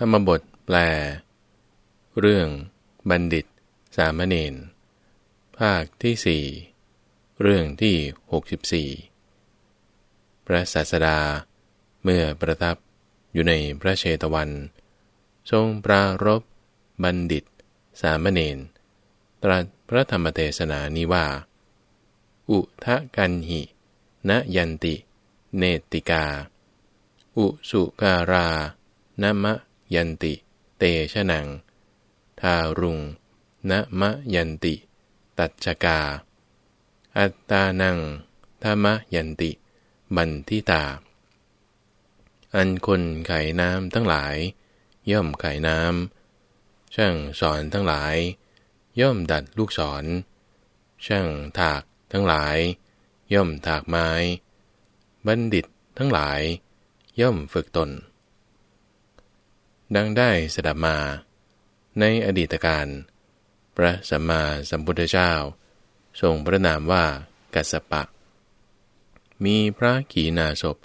ธรรมบทแปล เรื่องบัณฑิต สามเณรภาคที่สี่เรื่องที่หกสิบี่พระศาสดา เมื่อประทับอยู่ในพระเชตวัน ทรงปรารบบัณฑิต สามเณรตรัสพระธรรมเทศนานี้ว่า อุทะกันหิณยันติ เนติกา อุสุการานมะ ยันติ เตชะนัง ทารุงณมะยันติ ตัจกา อัตตานังธรรมยันติ บันทิตา อันคนไขน้ำทั้งหลาย ย่อมไขน้ำ ช่างสอนทั้งหลาย ย่อมดัดลูกศร ช่างถากทั้งหลาย ย่อมถากไม้ บัณฑิตทั้งหลาย ย่อมฝึกตน ดังได้สดับมา ในอดีตการ พระสัมมาสัมพุทธเจ้า ทรงพระนามว่ากัสปะ มีพระขีณาสพ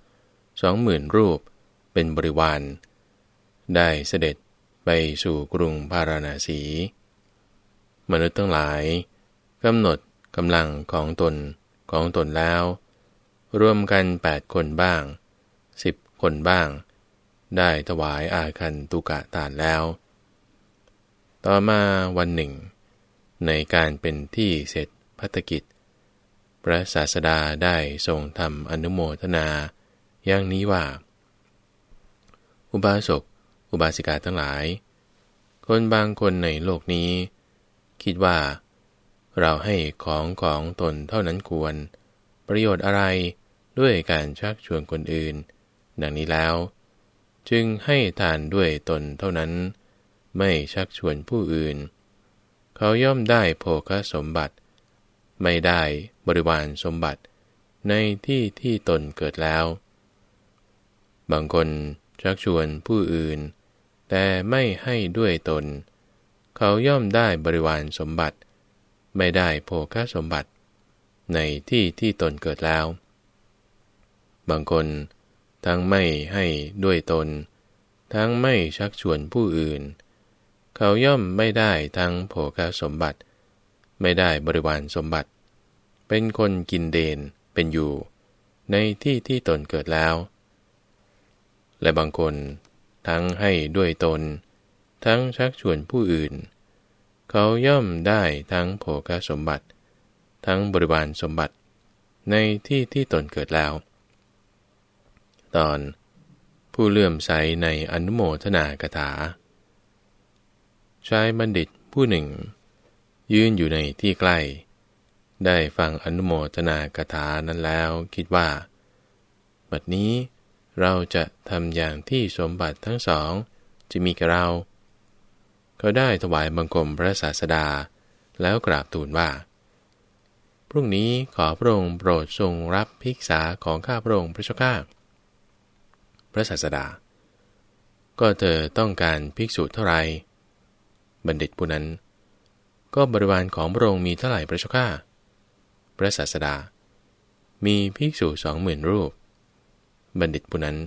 สองหมื่นรูปเป็นบริวาร ได้เสด็จไปสู่กรุงพาราณสี มนุษย์ทั้งหลายกำหนดกำลังของตนของตนแล้วรวมกันแปดคนบ้างสิบคนบ้าง ได้ถวายอาคันตุกะตานแล้ว ต่อมาวันหนึ่ง ในการเป็นที่เสร็จพัฒกิจ พระศาสดาได้ทรงทำอนุโมทนา อย่างนี้ว่า อุบาสก อุบาสิกาทั้งหลาย คนบางคนในโลกนี้ คิดว่า เราให้ของของตนเท่านั้นควร ประโยชน์อะไรด้วยการชักชวนคนอื่น ดังนี้แล้ว จึงให้ทานด้วยตนเท่านั้น ไม่ชักชวนผู้อื่น เขาย่อมได้โภคสมบัติ ไม่ได้บริวารสมบัติ ในที่ที่ตนเกิดแล้ว บางคนชักชวนผู้อื่น แต่ไม่ให้ด้วยตน เขาย่อมได้บริวารสมบัติ ไม่ได้โภคสมบัติ ในที่ที่ตนเกิดแล้ว บางคน ทั้งไม่ให้ด้วยตน ทั้งไม่ชักชวนผู้อื่น เขาย่อมไม่ได้ทั้งโภคสมบัติ ไม่ได้บริวารสมบัติ เป็นคนกินเดนเป็นอยู่ ในที่ที่ตนเกิดแล้ว และบางคน ทั้งให้ด้วยตน ทั้งชักชวนผู้อื่น เขาย่อมได้ทั้งโภคสมบัติ ทั้งบริวารสมบัติ ในที่ที่ตนเกิดแล้ว ตอน ผู้เลื่อมใสในอนุโมทนากถา ชายบัณฑิตผู้หนึ่ง ยืนอยู่ในที่ใกล้ ได้ฟังอนุโมทนากถานั้นแล้วคิดว่า บัดนี้เราจะทำอย่างที่สมบัติทั้งสอง จะมีกับเราเขาได้ถวายบังคมพระศาสดา แล้วกราบทูลว่า พรุ่งนี้ขอพระองค์โปรดทรงรับภิกษาของข้าพระองค์พระเจ้าข้า พระศาสดา ก็เธอต้องการภิกษุเท่าไรบัณฑิตผู้นั้น ก็บริวารของพระองค์มีเท่าไหร่พระเจ้าข้าพระศาสดา มีภิกษุสองหมื่นรูป บัณฑิตผู้นั้น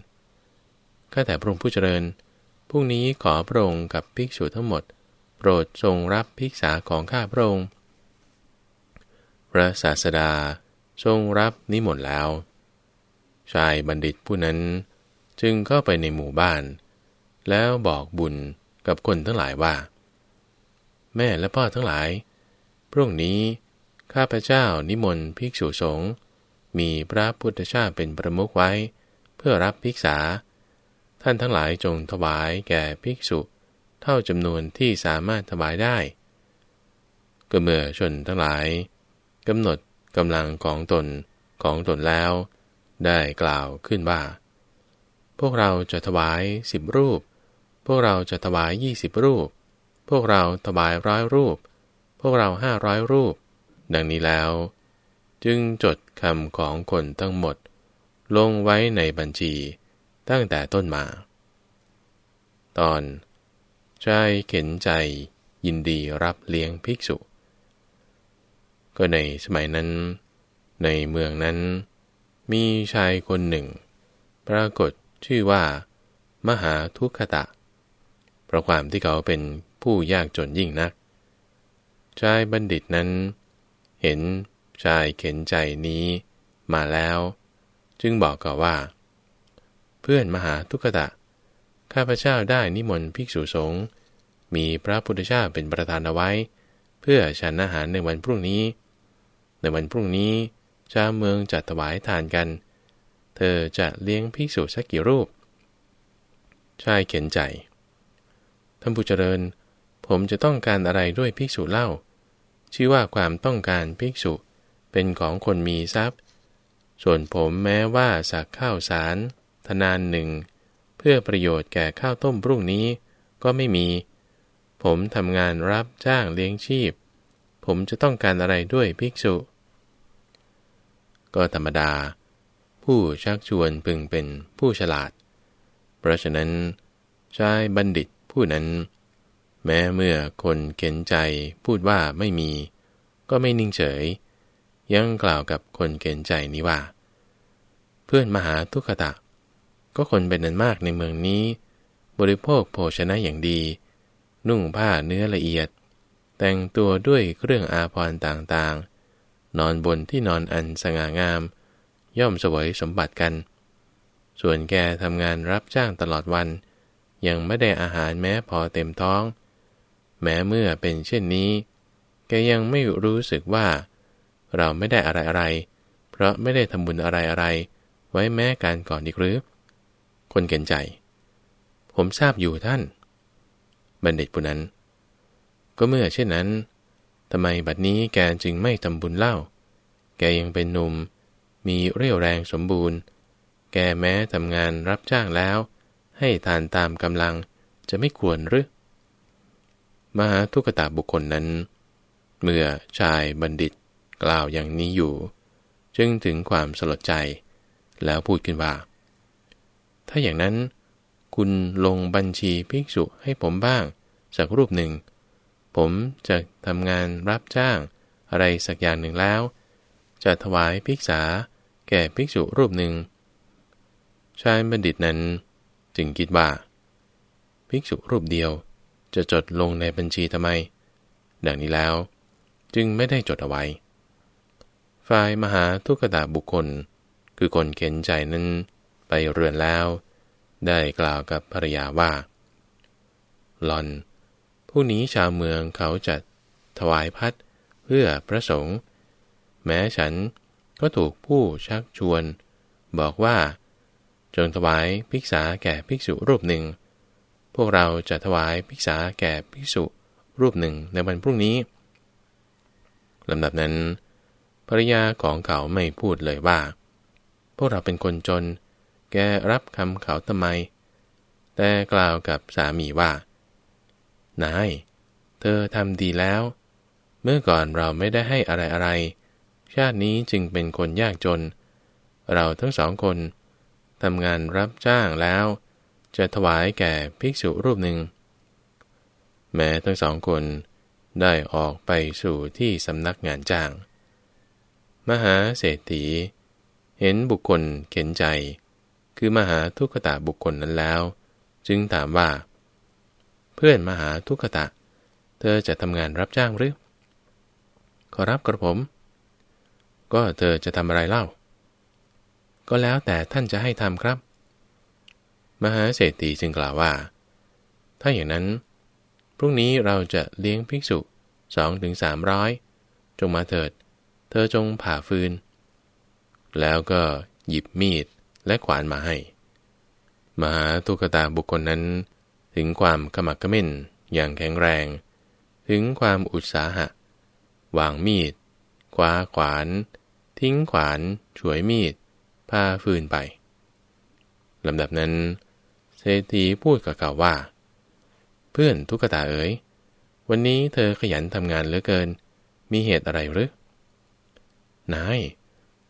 ข้าแต่พระองค์ผู้เจริญพรุ่งนี้ขอพระองค์กับภิกษุทั้งหมด โปรดทรงรับภิกษาของข้าพระองค์พระศาสดาทรงรับนิมนต์แล้ว ชายบัณฑิตผู้นั้น จึงเข้าไปในหมู่บ้าน แล้วบอกบุญกับคนทั้งหลายว่า แม่และพ่อทั้งหลาย พรุ่งนี้ข้าพเจ้านิมนต์ภิกษุสงฆ์มีพระพุทธเจ้าเป็นประมุขไว้ เพื่อรับภิกษา ท่านทั้งหลายจงถวายแก่ภิกษุ เท่าจำนวนที่สามารถถวายได้ก็เมื่อชนทั้งหลายกำหนดกำลังของตนของตนแล้ว ได้กล่าวขึ้นว่า พวกเราจะถวายสิบรูป พวกเราจะถวายยี่สิบรูป พวกเราถวายร้อยรูป พวกเราห้าร้อยรูป ดังนี้แล้ว จึงจดคำของคนทั้งหมด ลงไว้ในบัญชีตั้งแต่ต้นมา ตอน ใจเข็นใจยินดีรับเลี้ยงภิกษุ ก็ในสมัยนั้น ในเมืองนั้น มีชายคนหนึ่งปรากฏ ชื่อว่า มหาทุกขตะ เพราะความที่เขาเป็นผู้ยากจนยิ่งนัก ชายบัณฑิตนั้น เห็นชายเข็นใจนี้มาแล้ว จึงบอกกับว่า เพื่อนมหาทุกขตะ ข้าพเจ้าได้นิมนต์ภิกษุสงฆ์มีพระพุทธเจ้าเป็นประธานเอาไว้ เพื่อฉันอาหารในวันพรุ่งนี้ ในวันพรุ่งนี้ชาวเมืองจัดถวายทานกัน เธอจะเลี้ยงภิกษุสักกี่รูป ชายเข็นใจ ท่านผู้เจริญ ผมจะต้องการอะไรด้วยภิกษุเล่า ชื่อว่าความต้องการภิกษุเป็นของคนมีทรัพย์ ส่วนผมแม้ว่าสักข้าวสาร ทนานหนึ่ง เพื่อประโยชน์แก่ข้าวต้มพรุ่งนี้ก็ไม่มี ผมทำงานรับจ้างเลี้ยงชีพ ผมจะต้องการอะไรด้วยภิกษุ ก็ธรรมดา ผู้ชักชวนพึงเป็นผู้ฉลาด เพราะฉะนั้นชายบัณฑิตผู้นั้น แม้เมื่อคนเข็นใจพูดว่าไม่มี ก็ไม่นิ่งเฉย ยังกล่าวกับคนเข็นใจนี้ว่า เพื่อนมหาทุกขตะ ก็คนเป็นนันมากในเมืองนี้ บริโภคโภชนะอย่างดี นุ่งผ้าเนื้อละเอียด แต่งตัวด้วยเครื่องอาภรณ์ต่างๆ นอนบนที่นอนอันสง่างาม ย่อมสวยสมบัติกัน ส่วนแกทำงานรับจ้างตลอดวัน ยังไม่ได้อาหารแม้พอเต็มท้อง แม้เมื่อเป็นเช่นนี้ แกยังไม่รู้สึกว่า เราไม่ได้อะไรอะไร เพราะไม่ได้ทำบุญอะไรอะไร ไว้แม้การก่อนอีกหรือ คนเก่นใจ ผมทราบอยู่ท่าน บัณฑิตผู้นั้น ก็เมื่อเช่นนั้นทำไมบัดนี้แกจึงไม่ทำบุญเล่า แกยังเป็นหนุ่ม มีเรี่ยวแรงสมบูรณ์ แกแม้ทำงานรับจ้างแล้ว ให้ทานตามกำลังจะไม่ควรหรือ มหาทุกตาบุคคลนั้น เมื่อชายบัณฑิตกล่าวอย่างนี้อยู่ จึงถึงความสลดใจ แล้วพูดขึ้นว่า ถ้าอย่างนั้น คุณลงบัญชีภิกษุให้ผมบ้าง สักรูปหนึ่ง ผมจะทำงานรับจ้างอะไรสักอย่างหนึ่งแล้ว จะถวายภิกษา แก่ภิกษุรูปหนึ่ง ชายบัณฑิตนั้นจึงคิดว่า ภิกษุรูปเดียวจะจดลงในบัญชีทำไม ดังนี้แล้ว จึงไม่ได้จดเอาไว้ ฝ่ายมหาทุกตาบุคคล คือคนเข็นใจนั้นไปเรือนแล้ว ได้กล่าวกับภรรยาว่าหลอน ผู้นี้ชาวเมืองเขาจะถวายพัดเพื่อพระสงฆ์แม้ฉัน ก็ถูกผู้ชักชวน บอกว่า จงถวายภิกษาแก่ภิกษุรูปหนึ่ง พวกเราจะถวายภิกษาแก่ภิกษุรูปหนึ่งในวันพรุ่งนี้ลำดับนั้นภรรยาของเขาไม่พูดเลยว่า พวกเราเป็นคนจน แกรับคำเขาทำไม แต่กล่าวกับสามีว่า นาย เธอทำดีแล้ว เมื่อก่อนเราไม่ได้ให้อะไรอะไร ชาตินี้จึงเป็นคนยากจน เราทั้งสองคนทำงานรับจ้างแล้ว จะถวายแก่ภิกษุรูปหนึ่ง แม้ทั้งสองคนได้ออกไปสู่ที่สำนักงานจ้าง มหาเศรษฐี เห็นบุคคลเข็นใจ คือมหาทุกขตะบุคคลนั้นแล้ว จึงถามว่า เพื่อนมหาทุกขตะ เธอจะทำงานรับจ้างหรือ ขอรับกระผม ก็เธอจะทำอะไรเล่า ก็แล้วแต่ท่านจะให้ทำครับ มหาเศรษฐีจึงกล่าวว่า ถ้าอย่างนั้น พรุ่งนี้เราจะเลี้ยงภิกษุสองถึงสามร้อยจงมาเถิด เธอจงผ่าฟืน แล้วก็หยิบมีดและขวานมาให้ มหาตุกตาบุคคลนั้น ถึงความขมักขม้นอย่างแข็งแรง ถึงความอุตสาหะ วางมีด คว้าขวาน ทิ้งขวานฉวยมีดพาฟืนไปลำดับนั้น เศรษฐีพูดกับเขาว่า เพื่อนทุกตาเอ๋ยวันนี้เธอขยันทำงานเหลือเกิน มีเหตุอะไรหรือนาย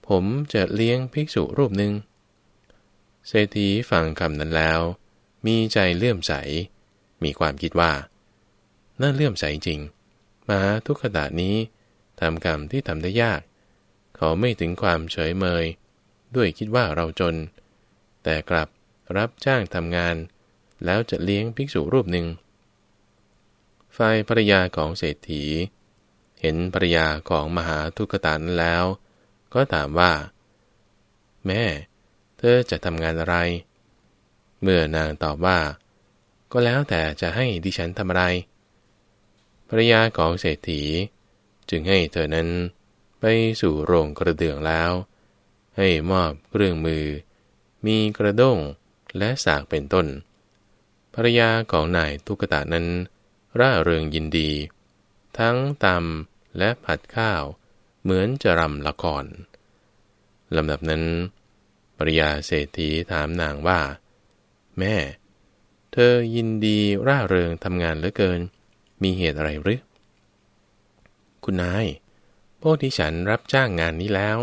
ผมจะเลี้ยงภิกษุรูปหนึ่งเศรษฐีฟังคำนั้นแล้ว มีใจเลื่อมใส มีความคิดว่า น่าเลื่อมใสจริง มาทุกขตานี้ ทำกรรมที่ทำได้ยาก เขาไม่ถึงความเฉยเมย ด้วยคิดว่าเราจน แต่กลับรับจ้างทำงาน แล้วจะเลี้ยงภิกษุรูปหนึ่งฝ่ายภรรยาของเศรษฐี เห็นภรรยาของมหาทุกตานั้นแล้ว ก็ถามว่า แม่ เธอจะทำงานอะไร เมื่อนางตอบว่า ก็แล้วแต่จะให้ดิฉันทำอะไรภรรยาของเศรษฐี จึงให้เธอนั้นไปสู่โรงกระเดื่องแล้ว ให้มอบเครื่องมือ มีกระด้งและสากเป็นต้น ภรยาของนายทุกตะนั้น ร่าเริงยินดี ทั้งตำและผัดข้าว เหมือนจะรำละครลำดับนั้น ภรยาเศรษฐีถามนางว่า แม่ เธอยินดีร่าเริงทำงานเหลือเกิน มีเหตุอะไรหรือ คุณนาย พวกที่ฉันรับจ้างงานนี้แล้ว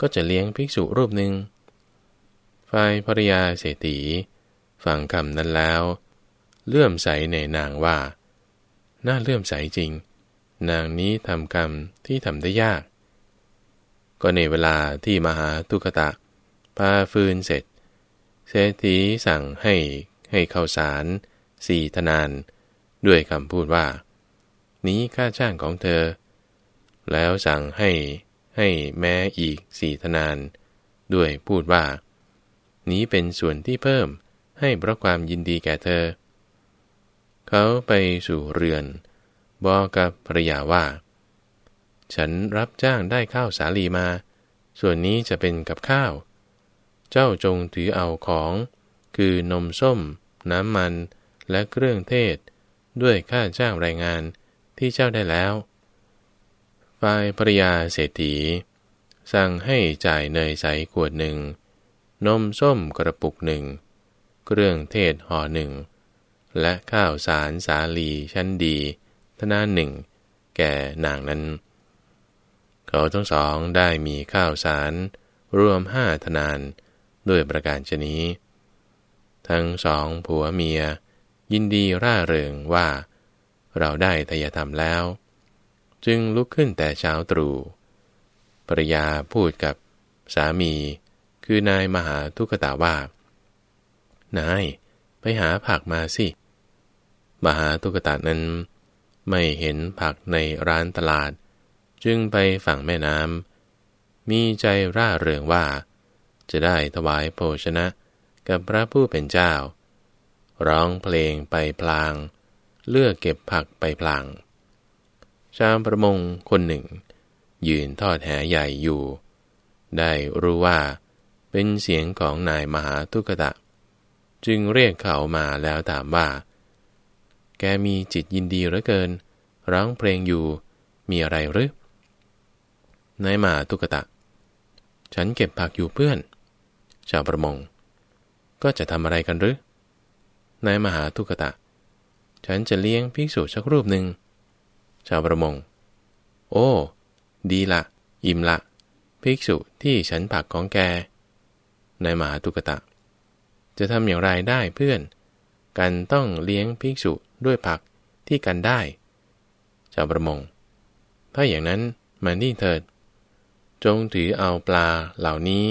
ก็จะเลี้ยงภิกษุรูปหนึ่งฝ่ายภรยาเศรษฐีฟังคำนั้นแล้ว เลื่อมใสในนางว่า น่าเลื่อมใสจริง นางนี้ทำกรรมที่ทำได้ยาก ก็ในเวลาที่มหาทุกตะพาฟืนเสร็จ เศรษฐีสั่งให้ให้เข้าสารสี่ธนาน ด้วยคำพูดว่า นี้ค่าจ้างของเธอ แล้วสั่งให้ให้แม้อีกสี่ธนาน ด้วยพูดว่า นี้เป็นส่วนที่เพิ่มให้เพราะความยินดีแก่เธอ เขาไปสู่เรือน บอกกับภรรยาว่า ฉันรับจ้างได้ข้าวสาลีมา ส่วนนี้จะเป็นกับข้าว เจ้าจงถือเอาของ คือนมส้ม น้ำมันและเครื่องเทศ ด้วยค่าจ้างแรายงานที่เจ้าได้แล้ว ฝ่ายภรยาเศรษฐี สั่งให้จ่ายเนยใสขวดหนึ่ง นมส้มกระปุกหนึ่ง เครื่องเทศห่อหนึ่ง และข้าวสารสาลีชั้นดีทนาหนึ่ง แก่นางนั้น เขาทั้งสองได้มีข้าวสารรวมห้าทนานด้วยประการชนี้ ทั้งสองผัวเมีย ยินดีร่าเริงว่า เราได้ทยธรรมแล้ว จึงลุกขึ้นแต่เช้าตรู่ภรยาพูดกับสามี คือนายมหาทุกตาว่า นาย ไปหาผักมาสิ มหาทุกตานั้น ไม่เห็นผักในร้านตลาด จึงไปฝั่งแม่น้ำมีใจร่าเริงว่า จะได้ถวายโภชนะกับพระผู้เป็นเจ้า ร้องเพลงไปพลาง เลือกเก็บผักไปพลาง ชาวประมงคนหนึ่ง ยืนทอดแหใหญ่อยู่ ได้รู้ว่า เป็นเสียงของนายมหาทุกตะ จึงเรียกเขามาแล้วถามว่า แกมีจิตยินดีเหลือเกิน ร้องเพลงอยู่มีอะไรหรือนายมหาทุกตะ ฉันเก็บผักอยู่เพื่อน ชาวประมง ก็จะทำอะไรกันหรือนายมหาทุกตะ ฉันจะเลี้ยงภิกษุสักรูปหนึ่ง ชาวประมง โอ้ ดีละ อิ่มละ ภิกษุที่ฉันผักของแก นายมหาทุกตะ จะทำอย่างไรได้เพื่อน กันต้องเลี้ยงภิกษุด้วยผักที่กันได้ ชาวประมง ถ้าอย่างนั้นมานี่เถิด จงถือเอาปลาเหล่านี้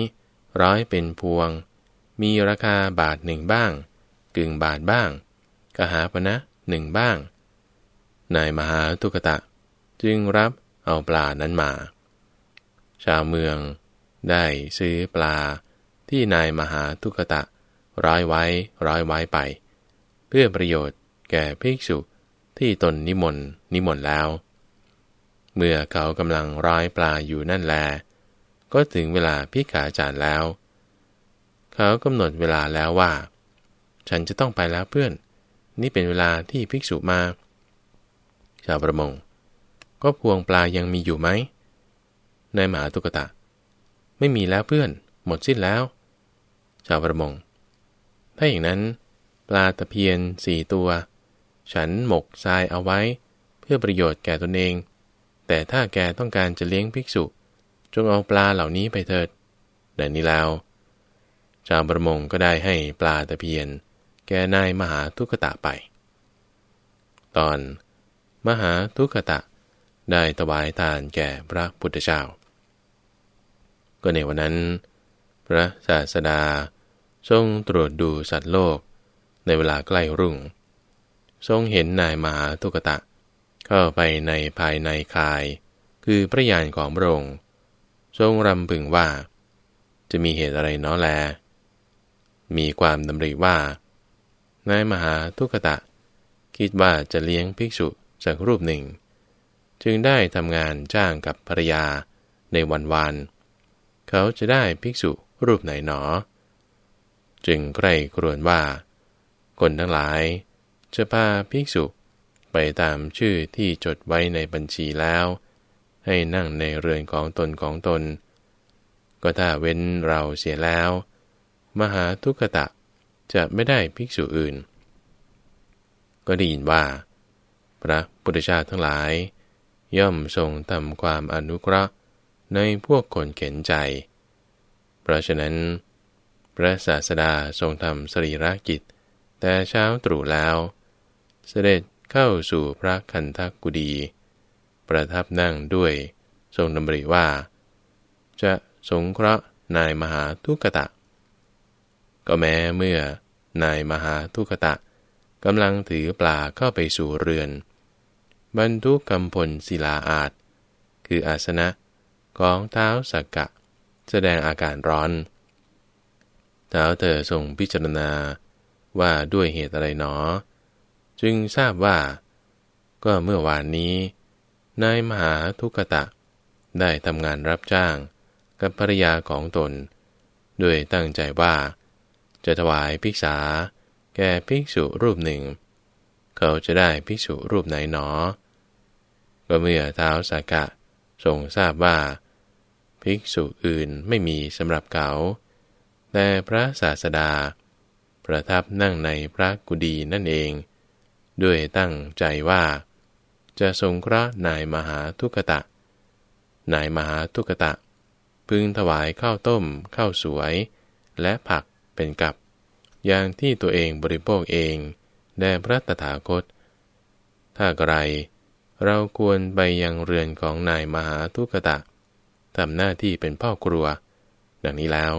ร้อยเป็นพวง มีราคาบาทหนึ่งบ้าง กึ่งบาทบ้าง กหาปณะหนึ่งบ้าง นายมหาทุกตะ จึงรับเอาปลานั้นมา ชาวเมืองได้ซื้อปลาที่นายมหาทุกตะ ร้อยไว้ร้อยไว้ไป เพื่อประโยชน์แก่ภิกษุที่ตนนิมนต์นิมนต์แล้ว เมื่อเขากำลังร้อยปลาอยู่นั่นแล ก็ถึงเวลาพิกาจารย์แล้ว เขากำหนดเวลาแล้วว่า ฉันจะต้องไปแล้วเพื่อน นี่เป็นเวลาที่ภิกษุมา ชาวประมง ก็พวงปลายังมีอยู่ไหมนายหมาตุกตะ ไม่มีแล้วเพื่อน หมดสิ้นแล้ว ชาวประมง ถ้าอย่างนั้น ปลาตะเพียนสี่ตัว ฉันหมกทรายเอาไว้ เพื่อประโยชน์แก่ตนเอง แต่ถ้าแกต้องการจะเลี้ยงภิกษุ จงเอาปลาเหล่านี้ไปเถิดดังนี้แล้ว ชาวประมงก็ได้ให้ปลาตะเพียน แก่นายมหาทุกตะไป ตอน มหาทุกตะ ได้ถวายทานแก่พระพุทธเจ้า ก็ในวันนั้น พระศาสดาทรงตรวจดูสัตว์โลกในเวลาใกล้รุ่ง ทรงเห็นนายมหาทุกตะ เข้าไปในภายในคาย คือพระยานของพระองค์ ทรงรำพึงว่า จะมีเหตุอะไรน้อแล มีความดำริว่านายมหาทุกตะ คิดว่าจะเลี้ยงภิกษุ สักรูปหนึ่ง จึงได้ทำงานจ้างกับภรรยาในวันวานเขาจะได้ภิกษุรูปไหนหนอ จึงใกล้ครวนว่า คนทั้งหลายจะพาภิกษุไปตามชื่อที่จดไว้ในบัญชีแล้ว ให้นั่งในเรือนของตนของตน ก็ถ้าเว้นเราเสียแล้ว มหาทุกตะจะไม่ได้ภิกษุอื่น ก็ได้ยินว่า พระ พุทธเจ้าทั้งหลาย ย่อมทรงทำความอนุเคราะห์ในพวกคนเข็นใจ เพราะฉะนั้น พระศาสดาทรงทำสรีระกิจ แต่เช้าตรู่แล้ว เสด็จเข้าสู่พระคันธกุดี ประทับนั่งด้วยทรงดำริว่า จะสงเคราะห์นายมหาทุกตะ ก็แม้เมื่อนายมหาทุกตะกำลังถือปลาเข้าไปสู่เรือน บรรทุกกำพลศิลาอาจ คืออาสนะของเท้าสักกะ แสดงอาการร้อน เท้าเธอทรงพิจารณาว่าด้วยเหตุอะไรหนอ จึงทราบว่า ก็เมื่อวานนี้ นายมหาทุกตะ ได้ทำงานรับจ้างกับภรรยาของตน ด้วยตั้งใจว่า จะถวายภิกษา แก่ภิกษุรูปหนึ่ง เขาจะได้ภิกษุรูปไหนหนอ ก็เมื่อเท้าสักะทรงทราบว่า ภิกษุอื่นไม่มีสำหรับเขา แต่พระศาสดา ประทับนั่งในพระกุฎีนั่นเอง ด้วยตั้งใจว่า จะทรงเคราะนายมหาทุกตะ นายมหาทุกตะ พึงถวายข้าวต้มข้าวสวย และผักเป็นกับ อย่างที่ตัวเองบริโภคเอง แด่พระตถาคต ถ้าไกรเราควรไปยังเรือนของนายมหาทุกตะทำหน้าที่เป็นพ่อครัว ดังนี้แล้ว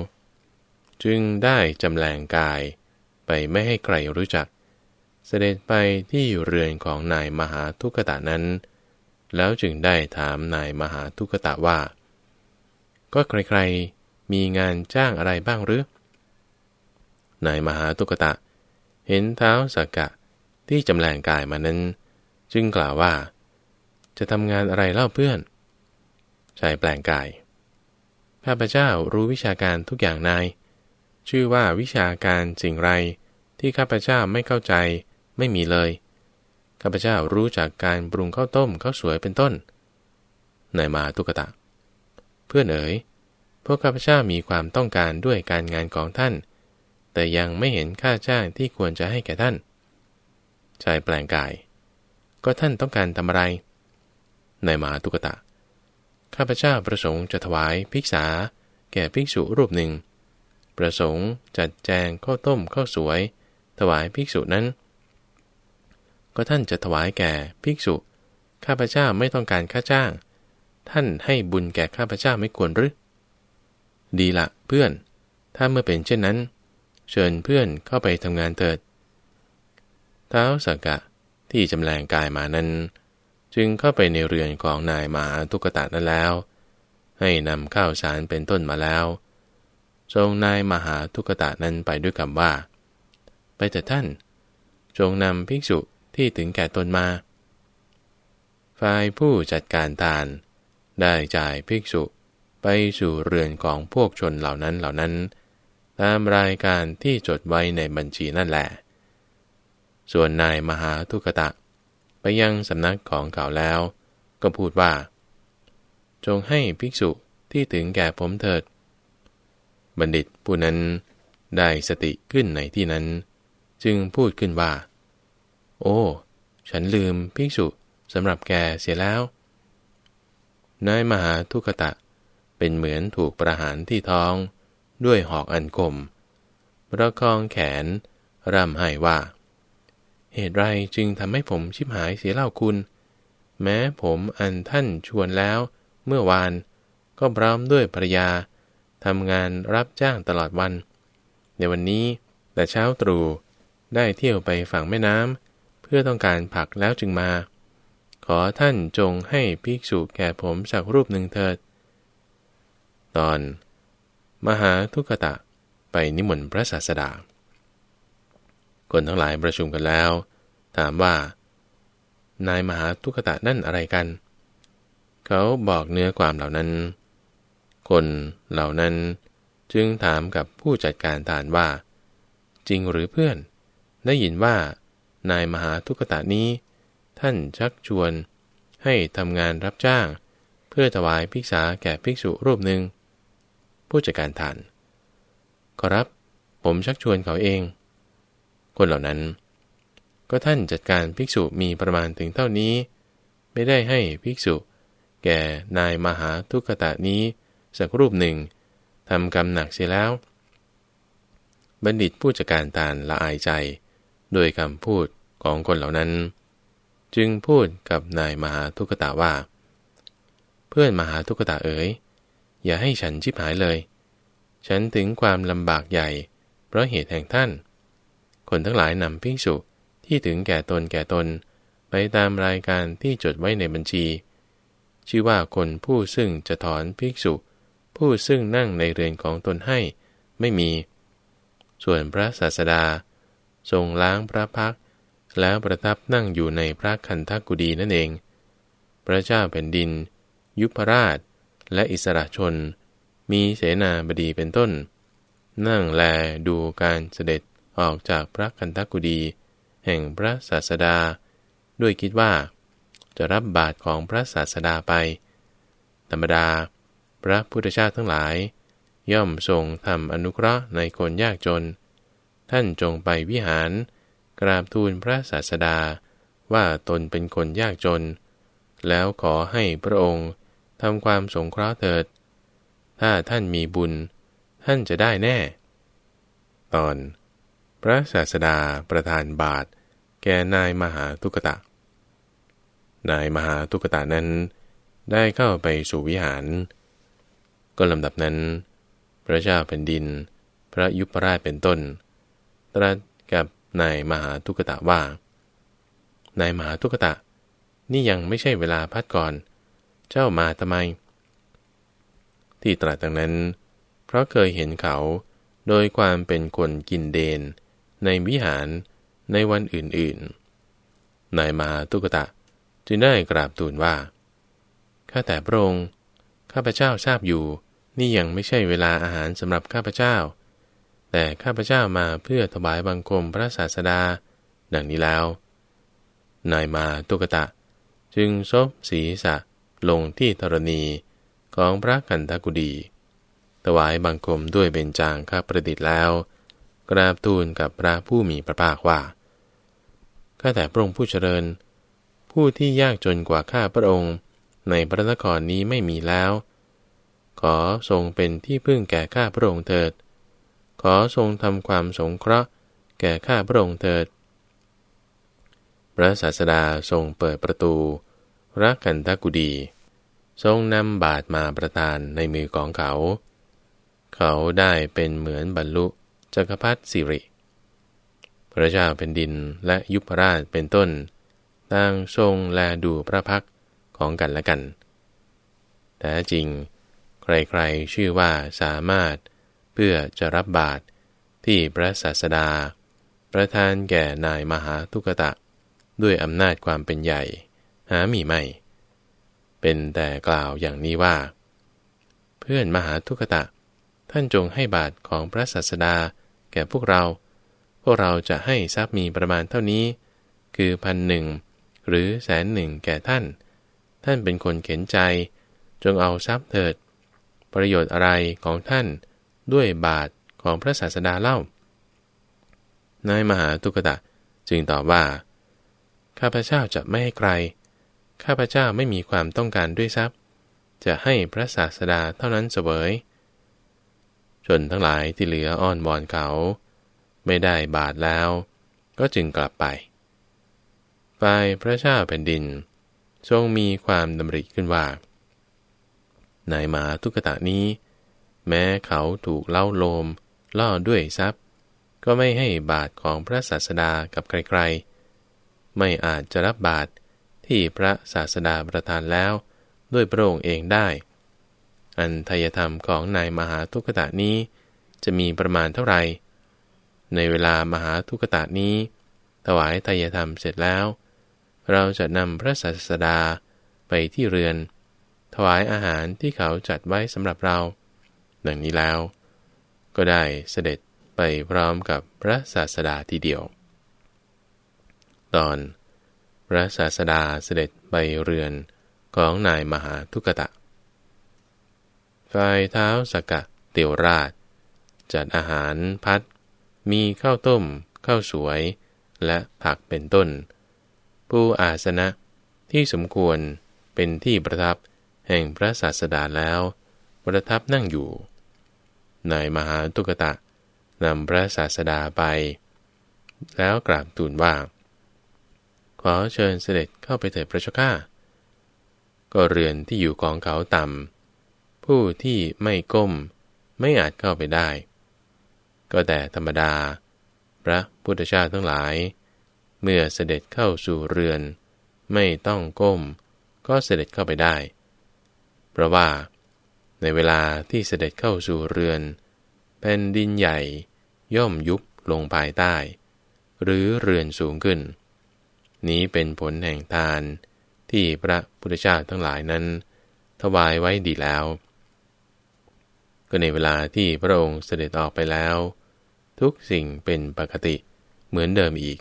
จึงได้จำแรงกายไปไม่ให้ใครรู้จัก เสด็จไปที่เรือนของนายมหาทุกตะนั้น แล้วจึงได้ถามนายมหาทุกตะว่า ก็ใครๆมีงานจ้างอะไรบ้างหรือนายมหาทุกตะ เห็นเท้าสักกะที่จำแรงกายมานั้น จึงกล่าวว่า จะทำงานอะไรเล่าเพื่อนชายแปลงกายข้าพเจ้ารู้วิชาการทุกอย่างนาย ชื่อว่าวิชาการสิ่งไรที่ข้าพเจ้าไม่เข้าใจไม่มีเลย ข้าพเจ้ารู้จากการปรุงข้าวต้มข้าวสวยเป็นต้นนายมาตุกตะ เพื่อนเอ๋ยพวกข้าพเจ้ามีความต้องการด้วยการงานของท่าน แต่ยังไม่เห็นค่าจ้างที่ควรจะให้แก่ท่าน ชายแปลงกาย ก็ท่านต้องการทำอะไรในมหาตุกตะ ข้าพเจ้าประสงค์จะถวายภิกษา แก่ภิกษุรูปหนึ่ง ประสงค์จัดแจงข้าวต้มข้าวสวย ถวายภิกษุนั้น ก็ท่านจะถวายแก่ภิกษุ ข้าพเจ้าไม่ต้องการค่าจ้าง ท่านให้บุญแก่ข้าพเจ้าไม่ควรหรือ ดีละเพื่อน ถ้าเมื่อเป็นเช่นนั้น เชิญเพื่อนเข้าไปทำงานเถิด เท้าสักกะที่จำแรงกายมานั้น จึงเข้าไปในเรือนของนายมหาทุกตะนั้นแล้ว ให้นำข้าวสารเป็นต้นมาแล้วทรงนายมหาทุกตะนั้นไปด้วยคำว่า ไปแต่ท่าน จงนำภิกษุที่ถึงแก่ตนมา ฝ่ายผู้จัดการทาน ได้จ่ายภิกษุไปสู่เรือนของพวกชนเหล่านั้นเหล่านั้น ตามรายการที่จดไว้ในบัญชีนั่นแหละ ส่วนนายมหาทุกตะ ไปยังสำนักของเก่าแล้ว ก็พูดว่า จงให้ภิกษุที่ถึงแก่ผมเถิด บัณฑิตผู้นั้นได้สติขึ้นในที่นั้น จึงพูดขึ้นว่า โอ้ ฉันลืมภิกษุสำหรับแกเสียแล้ว นายมหาทุกตะเป็นเหมือนถูกประหารที่ท้อง ด้วยหอกอันคม ประคองแขน ร่ำไห้ว่า เหตุไรจึงทำให้ผมชิบหายเสียเล่าคุณ แม้ผมอันท่านชวนแล้ว เมื่อวานก็พร้อมด้วยภรยาทำงานรับจ้างตลอดวัน ในวันนี้แต่เช้าตรู่ได้เที่ยวไปฝั่งแม่น้ำเพื่อต้องการผักแล้วจึงมา ขอท่านจงให้ภิกษุแก่ผมสักรูปหนึ่งเถิด ตอน มหาทุกตะไปนิมนต์พระศาสดา คนทั้งหลายประชุมกันแล้ว ถามว่า นายมหาทุกตะนั่นอะไรกัน เขาบอกเนื้อความเหล่านั้น คนเหล่านั้นจึงถามกับผู้จัดการฐานว่า จริงหรือเพื่อน ได้ยินว่า นายมหาทุกตะนี้ ท่านชักชวนให้ทำงานรับจ้าง เพื่อถวายภิกษาแก่ภิกษุรูปหนึ่ง ผู้จัดการฐาน ขอรับ ผมชักชวนเขาเอง คนเหล่านั้น ก็ท่านจัดการภิกษุมีประมาณถึงเท่านี้ ไม่ได้ให้ภิกษุ แก่นายมหาทุกตะนี้สักรูปหนึ่งทำกรรมหนักเสียแล้ว บัณฑิตผู้จัดการตานละอายใจ โดยคำพูดของคนเหล่านั้น จึงพูดกับนายมหาทุกตะว่า เพื่อนมหาทุกตะเอ๋ย อย่าให้ฉันชิบหายเลย ฉันถึงความลำบากใหญ่ เพราะเหตุแห่งท่าน คนทั้งหลายนำภิกษุที่ถึงแก่ตนแก่ตน ไปตามรายการที่จดไว้ในบัญชี ชื่อว่าคนผู้ซึ่งจะถอนภิกษุผู้ซึ่งนั่งในเรือนของตนให้ไม่มี ส่วนพระศาสดา ทรงล้างพระพัก แล้วประทับนั่งอยู่ในพระคันธกุดีนั่นเอง พระเจ้าแผ่นดิน ยุพราช และอิสระชน มีเสนาบดีเป็นต้น นั่งแลดูการเสด็จออกจากพระคันธกุดี แห่งพระศาสดา ด้วยคิดว่า จะรับบาทของพระศาสดาไป ธรรมดา พระพุทธเจ้าทั้งหลาย ย่อมทรงทำอนุเคราะห์ในคนยากจน ท่านจงไปวิหาร กราบทูลพระศาสดาว่าตนเป็นคนยากจน แล้วขอให้พระองค์ ทำความสงเคราะห์เถิด ถ้าท่านมีบุญ ท่านจะได้แน่ ตอน พระศาสดาประทานบาท แก่นายมหาทุกตะ นายมหาทุกตะนั้น ได้เข้าไปสู่วิหาร ก็ลำดับนั้น พระเจ้าแผ่นดิน พระยุพราชเป็นต้น ตรัสกับนายมหาทุกตะว่า นายมหาทุกตะ นี่ยังไม่ใช่เวลาพัดก่อน เจ้ามาทำไม ที่ตรัสดังนั้น เพราะเคยเห็นเขาโดยความเป็นคนกินเดน ในวิหารในวันอื่นๆ นายมาทุกตะจึงได้กราบทูลว่า ข้าแต่พระองค์ข้าพเจ้าทราบอยู่ นี่ยังไม่ใช่เวลาอาหารสำหรับข้าพเจ้า แต่ข้าพเจ้ามาเพื่อถวายบังคมพระศาสดา ดังนี้แล้ว นายมาตุกตะ จึงซบศีรษะ ลงที่ธรณีของพระกันทกุดี ถวายบังคมด้วยเบญจางข้าประดิษฐ์แล้ว กราบทูลกับพระผู้มีพระภาคว่า ข้าแต่พระองค์ผู้เจริญ ผู้ที่ยากจนกว่าข้าพระองค์ในพระนครนี้ไม่มีแล้ว ขอทรงเป็นที่พึ่งแก่ข้าพระองค์เถิด ขอทรงทำความสงเคราะห์แก่ข้าพระองค์เถิด พระศาสดาทรงเปิดประตู รักกันทกุดี ทรงนำบาทมาประทานในมือของเขา เขาได้เป็นเหมือนบรรลุจักรพรรดิสิริ พระเจ้าเป็นดินและยุพราชเป็นต้นต่างทรงแลดูพระพักของกันและกัน แต่จริง ใครๆชื่อว่าสามารถเพื่อจะรับบาตรที่พระศาสดา ประทานแก่นายมหาทุกตะ ด้วยอำนาจความเป็นใหญ่ หามีไม่ เป็นแต่กล่าวอย่างนี้ว่า เพื่อนมหาทุกตะ ท่านจงให้บาตรของพระศาสดาแก่พวกเรา พวกเราจะให้ทรัพย์มีประมาณเท่านี้ คือพันหนึ่งหรือแสนหนึ่งแก่ท่าน ท่านเป็นคนเข็นใจ จงเอาทรัพย์เถิด ประโยชน์อะไรของท่านด้วยบาทของพระศาสดาเล่า นายมหาตุกตะจึงตอบว่า ข้าพเจ้าจะไม่ให้ใคร ข้าพเจ้าไม่มีความต้องการด้วยทรัพย์ จะให้พระศาสดาเท่านั้นเสวยชนทั้งหลายที่เหลืออ้อนบอนเขา ไม่ได้บาทแล้ว ก็จึงกลับไป ฝ่ายพระเจ้าแผ่นดิน ทรงมีความดำริขึ้นว่า นายหมาทุกตะนี้ แม้เขาถูกเล่าโลม ล่อด้วยทรัพย์ ก็ไม่ให้บาทของพระศาสดากับใครๆ ไม่อาจจะรับบาท ที่พระศาสดาประทานแล้ว ด้วยพระองค์เองได้ อันทยธรรมของนายมหาทุกตะนี้ จะมีประมาณเท่าไหร่ ในเวลามหาทุกตะนี้ ถวายทยธรรมเสร็จแล้ว เราจะนำพระศาสดาไปที่เรือน ถวายอาหารที่เขาจัดไว้สำหรับเรา ดังนี้แล้ว ก็ได้เสด็จไปพร้อมกับพระศาสดาทีเดียว ตอน ระศาสดาเสด็จไปเรือนของนายมหาทุกตะ ฝ่ายเท้าสกะเตียวราช จัดอาหารพัด มีข้าวต้ม ข้าวสวย และผักเป็นต้น ผู้อาสนะที่สมควรเป็นที่ประทับแห่งพระศาสดาแล้ว ประทับนั่งอยู่ นายมหาตุกตะนำพระศาสดาไป แล้วกราบทูลว่า ขอเชิญเสด็จเข้าไปเถิดพระเจ้าข้าก็เรือนที่อยู่ของเขาต่ำผู้ที่ไม่ก้มไม่อาจเข้าไปได้ ก็แต่ธรรมดา พระพุทธเจ้าทั้งหลาย เมื่อเสด็จเข้าสู่เรือน ไม่ต้องก้ม ก็เสด็จเข้าไปได้ เพราะว่า ในเวลาที่เสด็จเข้าสู่เรือนแผ่นดินใหญ่ย่อมยุบลงภายใต้ หรือเรือนสูงขึ้น นี้เป็นผลแห่งทานที่พระพุทธเจ้าทั้งหลายนั้น ถวายไว้ดีแล้ว ก็ในเวลาที่พระองค์เสด็จออกไปแล้ว ทุกสิ่งเป็นปกติเหมือนเดิมอีก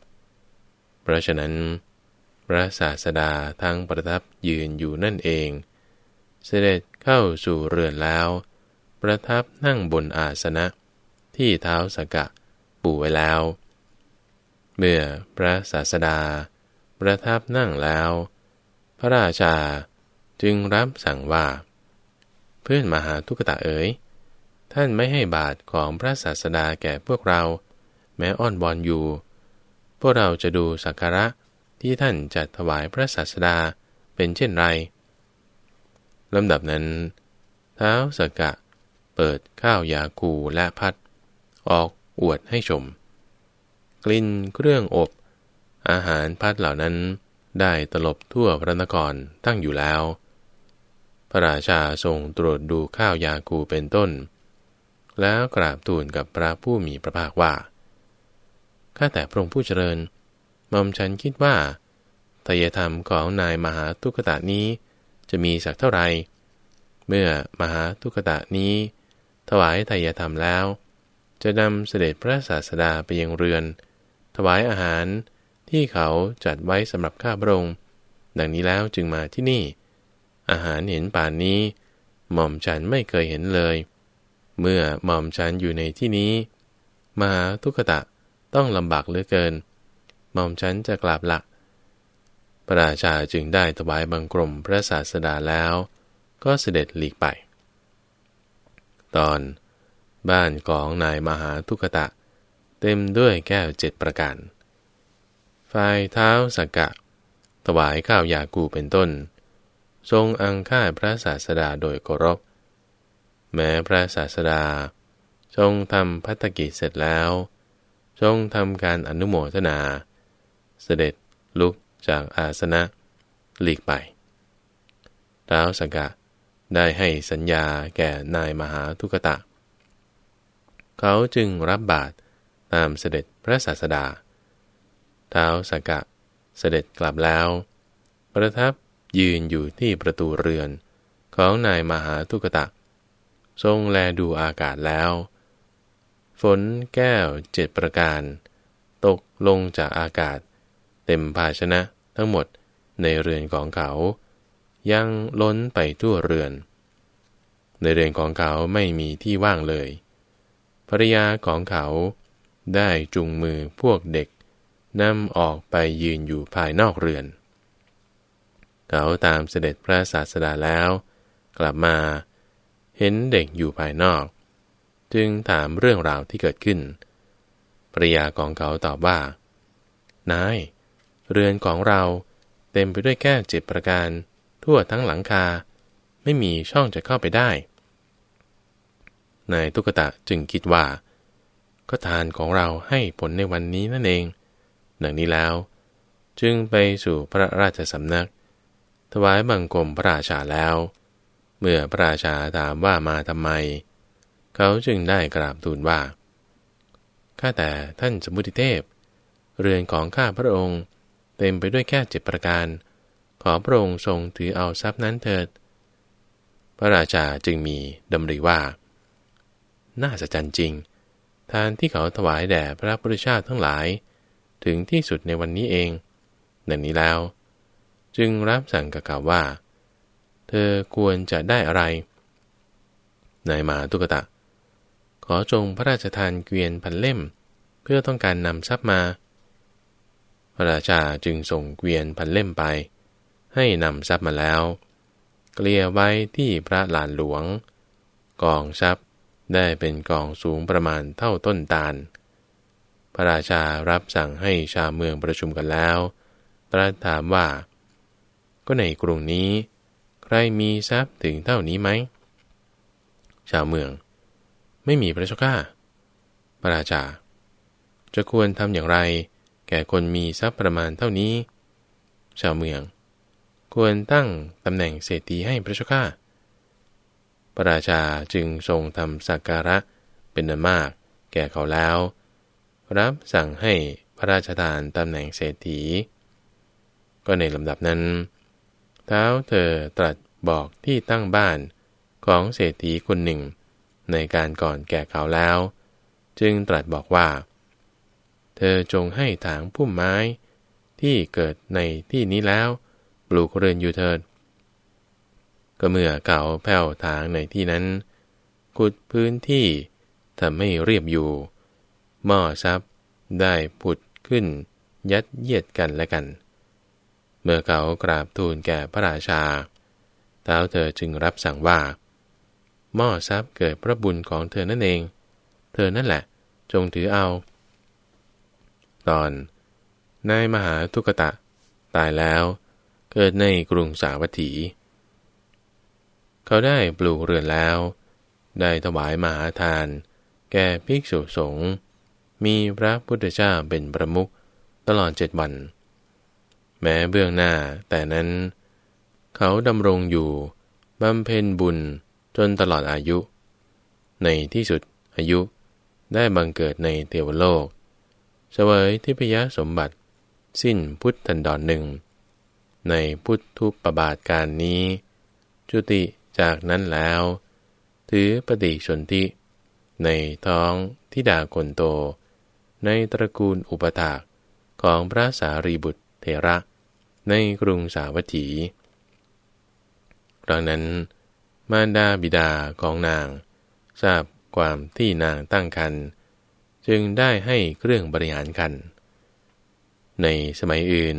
เพราะฉะนั้น พระศาสดาทั้งประทับยืนอยู่นั่นเอง เสด็จเข้าสู่เรือนแล้ว ประทับนั่งบนอาสนะที่เท้าสกกะปูไว้แล้ว เมื่อพระศาสดา ประทับนั่งแล้ว พระราชาจึงรับสั่งว่า เพื่อนมหาทุกตะเอ๋ยท่านไม่ให้บาทของพระศาสดาแก่พวกเรา แม้อ้อนบอนอยู่ พวกเราจะดูสักการะที่ท่านจัดถวายพระศาสดาเป็นเช่นไรลำดับนั้น เท้าสกกะ เปิดข้าวยาคูและพัด ออกอวดให้ชม กลิ่นเครื่องอบ อาหารพัดเหล่านั้นได้ตลบทั่วพระนครตั้งอยู่แล้ว พระราชาทรงตรวจดูข้าวยาคูเป็นต้น แล้วกราบทูลกับพระผู้มีพระภาคว่า ข้าแต่พระองค์ผู้เจริญมอมฉันคิดว่าทยธรรมของนายมหาทุกตะนี้จะมีสักเท่าไหร่ เมื่อมหาทุกตะนี้ ถวายทยธรรมแล้ว จะนำเสด็จพระศาสดาไปยังเรือน ถวายอาหาร ที่เขาจัดไว้สำหรับข้าพระองค์ ดังนี้แล้วจึงมาที่นี่ อาหารเห็นป่านนี้ หม่อมฉันไม่เคยเห็นเลย เมื่อหม่อมฉันอยู่ในที่นี้มาทุกตะต้องลำบากเหลือเกิน หม่อมฉันจะกลับละพระราชาจึงได้ถวายบังกรมพระศาสดาแล้ว ก็เสด็จหลีกไป ตอนบ้านของนายมหาทุกตะ เต็มด้วยแก้วเจ็ดประการ ฝ่ายเท้าสักกะ ถวายข้าวยากูเป็นต้น ทรงอังค่าพระศาสดาโดยเคารพ แม้พระศาสดา ทรงทำพัฒกิจเสร็จแล้ว ทรงทำการอนุโมทนา เสด็จลุกจากอาสนะหลีกไปเท้าสักกะได้ให้สัญญาแก่นายมหาทุกตะ เขาจึงรับบาตรตามเสด็จพระศาสดา ท้าสกกะ เสด็จกลับแล้ว ประทับยืนอยู่ที่ประตูเรือน ของนายมหาทุกตะ ทรงแลดูอากาศแล้ว ฝนแก้วเจ็ดประการ ตกลงจากอากาศ เต็มภาชนะทั้งหมดในเรือนของเขา ยังล้นไปทั่วเรือน ในเรือนของเขาไม่มีที่ว่างเลยภรยาของเขาได้จุงมือพวกเด็ก นำออกไปยืนอยู่ภายนอกเรือน เขาตามเสด็จพระศาสดาแล้ว กลับมาเห็นเด็กอยู่ภายนอก จึงถามเรื่องราวที่เกิดขึ้นภรยาของเขาตอบว่า นาย เรือนของเราเต็มไปด้วยแก้วเจ็ดประการ ทั่วทั้งหลังคา ไม่มีช่องจะเข้าไปได้ นายตุกตะจึงคิดว่า ก็ทานของเราให้ผลในวันนี้นั่นเอง ดังนี้แล้ว จึงไปสู่พระราชสำนัก ถวายบังคมพระราชาแล้ว เมื่อพระราชาถามว่ามาทำไม เขาจึงได้กราบทูลว่า ข้าแต่ท่านสมุติเทพ เรือนของข้าพระองค์ เต็มไปด้วยแค่เจ็ดประการ ขอพระองค์ทรงถือเอาทรัพย์นั้นเถิด พระราชาจึงมีดำริว่า น่าสะใจจริงทานที่เขาถวายแด่พระพุทธเจ้าทั้งหลาย ถึงที่สุดในวันนี้เอง ดังนี้แล้ว จึงรับสั่งกับเขาว่า เธอควรจะได้อะไร นายมาตุกตะ ขอจงพระราชทานเกวียนพันเล่ม เพื่อต้องการนำทรัพย์มา พระราชาจึงส่งเกวียนพันเล่มไป ให้นำทรัพย์มาแล้ว เกลียไว้ที่พระลานหลวง กองทรัพย์ได้เป็นกองสูงประมาณเท่าต้นตาล พระราชารับสั่งให้ชาวเมืองประชุมกันแล้ว ตรัสถามว่า ก็ในกรุงนี้ ใครมีทรัพย์ถึงเท่านี้ไหม ชาวเมือง ไม่มีพระเจ้าข้าพระราชา จะควรทำอย่างไร แก่คนมีทรัพย์ประมาณเท่านี้ ชาวเมือง ควรตั้งตำแหน่งเศรษฐีให้พระเจ้าข้าพระราชาจึงทรงทำสักการะเป็นนมาก แก่เขาแล้ว รับสั่งให้พระราชทานตำแหน่งเศรษฐี ก็ในลำดับนั้น เท้าเธอตรัสบอกที่ตั้งบ้านของเศรษฐีคนหนึ่ง ในการก่อนแก่เขาแล้ว จึงตรัสบอกว่า เธอจงให้ถางพุ่มไม้ที่เกิดในที่นี้แล้ว ปลูกเรือนอยู่เถิดก็เมื่อเขาแผ่วถางในที่นั้น ขุดพื้นที่ทำให้เรียบอยู่ หม้อซับได้ผุดขึ้น ยัดเยียดกันและกัน เมื่อเขากราบทูลแก่พระราชาเท้าเธอจึงรับสั่งว่า หม้อทรัพย์เกิดพระบุญของเธอนั่นเอง เธอนั่นแหละ จงถือเอา ตอนนายมหาทุกตะ ตายแล้ว เกิดในกรุงสาวัตถี เขาได้ปลูกเรือนแล้ว ได้ถวายมหาทาน แก่ภิกษุสงฆ์ มีพระพุทธเจ้าเป็นประมุขตลอดเจ็ดวัน แม้เบื้องหน้าแต่นั้น เขาดำรงอยู่บำเพ็ญบุญจนตลอดอายุ ในที่สุดอายุได้บังเกิดในเทวโลก เสวยทิพยสมบัติ สิ้นพุทธันดรหนึ่ง ในพุทธุปบาทการนี้ จุติจากนั้นแล้ว ถือปฏิชนทิในท้องทิดาคนโต ในตระกูลอุปถากของพระสารีบุตรเทระ ในกรุงสาวัตถีครั้งนั้น มารดาบิดาของนาง ทราบความที่นางตั้งคันจึงได้ให้เครื่องบริหารคัน ในสมัยอื่น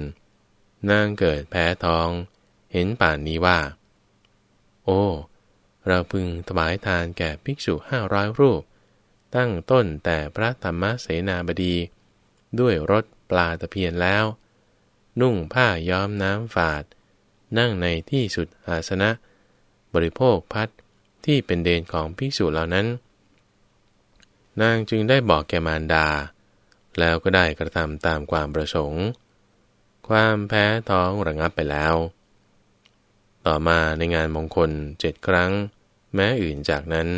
นางเกิดแพ้ท้อง เห็นป่านนี้ว่า โอ้ เราพึงถวายทานแก่ภิกษุห้าร้อยรูป ตั้งต้นแต่พระธรรมเสนาบดี ด้วยรถปลาตะเพียนแล้ว นุ่งผ้าย้อมน้ำฝาด นั่งในที่สุดอาสนะ บริโภคพัดที่เป็นเดนของภิกษุเหล่านั้น นางจึงได้บอกแกมารดา แล้วก็ได้กระทำตามความประสงค์ ความแพ้ท้องระงับไปแล้ว ต่อมาในงานมงคลเจ็ดครั้ง แม้อื่นจากนั้น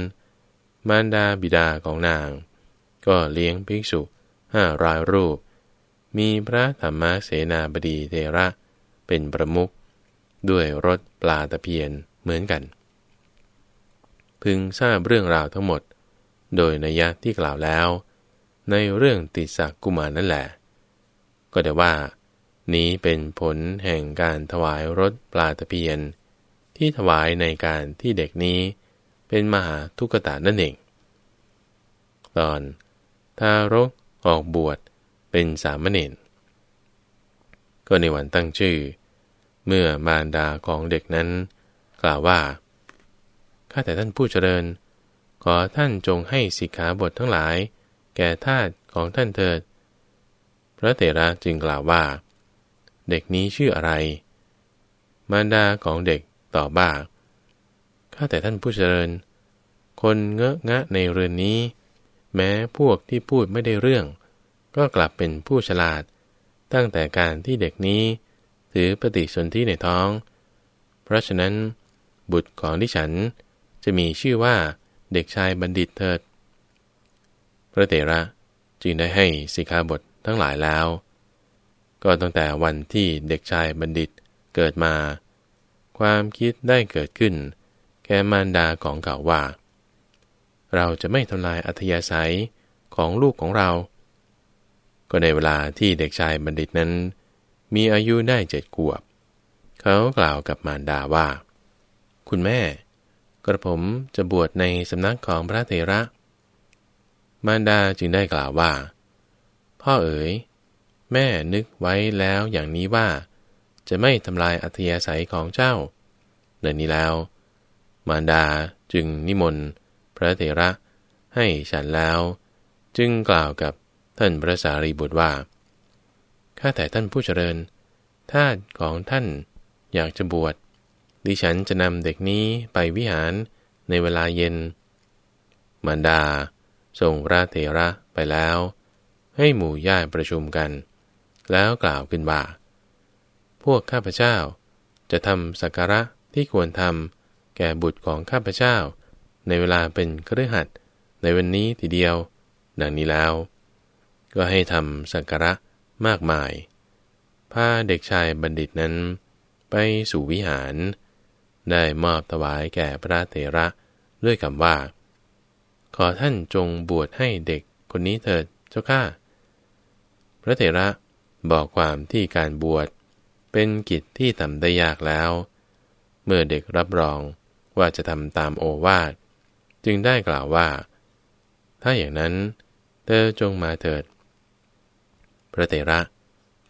มารดาบิดาของนาง ก็เลี้ยงภิกษุห้ารายรูป มีพระธรรมเสนาบดีเทระเป็นประมุขด้วยรถปลาตะเพียนเหมือนกัน พึงทราบเรื่องราวทั้งหมด โดยนัยยะที่กล่าวแล้ว ในเรื่องติสักกุมารนั่นแหละ ก็ได้ว่า นี้เป็นผลแห่งการถวายรถปลาตะเพียน ที่ถวายในการที่เด็กนี้ เป็นมหาทุกตานั่นเอง ตอนทารกออกบวชเป็นสามเณรก็ในวันตั้งชื่อ เมื่อมารดาของเด็กนั้น กล่าวว่า ข้าแต่ท่านผู้เจริญ ขอท่านจงให้สิกขาบททั้งหลาย แก่ทาสของท่านเถิด พระเถระจึงกล่าวว่า เด็กนี้ชื่ออะไร มารดาของเด็กตอบว่า ข้าแต่ท่านผู้เจริญ คนเงอะงะในเรือนนี้ แม้พวกที่พูดไม่ได้เรื่อง ก็กลับเป็นผู้ฉลาด ตั้งแต่การที่เด็กนี้ ถือปฏิสนธิในท้อง เพราะฉะนั้น บุตรของดิฉันจะมีชื่อว่าเด็กชายบัณฑิตเถิด พระเถระจึงได้ให้สิกขาบททั้งหลายแล้ว ก็ตั้งแต่วันที่เด็กชายบัณฑิตเกิดมา ความคิดได้เกิดขึ้น แก่มารดาของเก่าว่า เราจะไม่ทำลายอัธยาศัยของลูกของเรา ก็ในเวลาที่เด็กชายบัณฑิตนั้น มีอายุได้เจ็ดขวบ เขากล่าวกับมารดาว่า คุณแม่ กระผมจะบวชในสำนักของพระเถระ มารดาจึงได้กล่าวว่า พ่อเอ๋ย แม่นึกไว้แล้วอย่างนี้ว่า จะไม่ทำลายอัธยาศัยของเจ้าเนื่อนี้แล้ว มารดาจึงนิมนต์พระเถระให้ฉันแล้ว จึงกล่าวกับท่านพระสารีบุตรว่า ข้าแต่ท่านผู้เจริญ ทาของท่านอยากจะบวช ดิฉันจะนำเด็กนี้ไปวิหารในเวลาเย็น มารดาส่งพระเถระไปแล้ว ให้หมู่ญาติประชุมกัน แล้วกล่าวขึ้นว่า พวกข้าพเจ้าจะทำสักการะที่ควรทำ แก่บุตรของข้าพเจ้า ในเวลาเป็นเครือหัดในวันนี้ทีเดียว ดังนี้แล้ว ก็ให้ทำสักการะมากมายพาเด็กชายบัณฑิตนั้น ไปสู่วิหาร ได้มอบถวายแก่พระเถระด้วยคำว่า ขอท่านจงบวชให้เด็กคนนี้เถิดเจ้าข้าพระเถระบอกความที่การบวชเป็นกิจที่ทำได้ยากแล้ว เมื่อเด็กรับรอง ว่าจะทำตามโอวาทจึงได้กล่าวว่า ถ้าอย่างนั้น เธอจงมาเถิด พระเถระ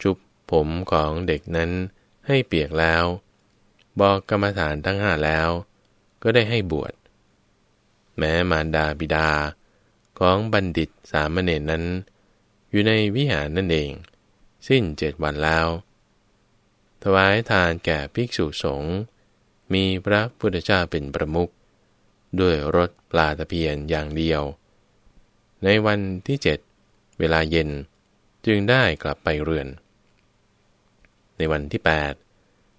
จุบผมของเด็กนั้นให้เปียกแล้ว บอกกรรมฐานทั้งห้าแล้ว ก็ได้ให้บวช แม้มารดาบิดาของบัณฑิตสามเณรนั้น อยู่ในวิหารนั่นเอง สิ้นเจ็ดวันแล้ว ถวายทานแก่ภิกษุสงฆ์ มีพระพุทธเจ้าเป็นประมุขด้วยรถปลาตะเพียนอย่างเดียว ในวันที่เจ็ดเวลาเย็นจึงได้กลับไปเรือน ในวันที่แปด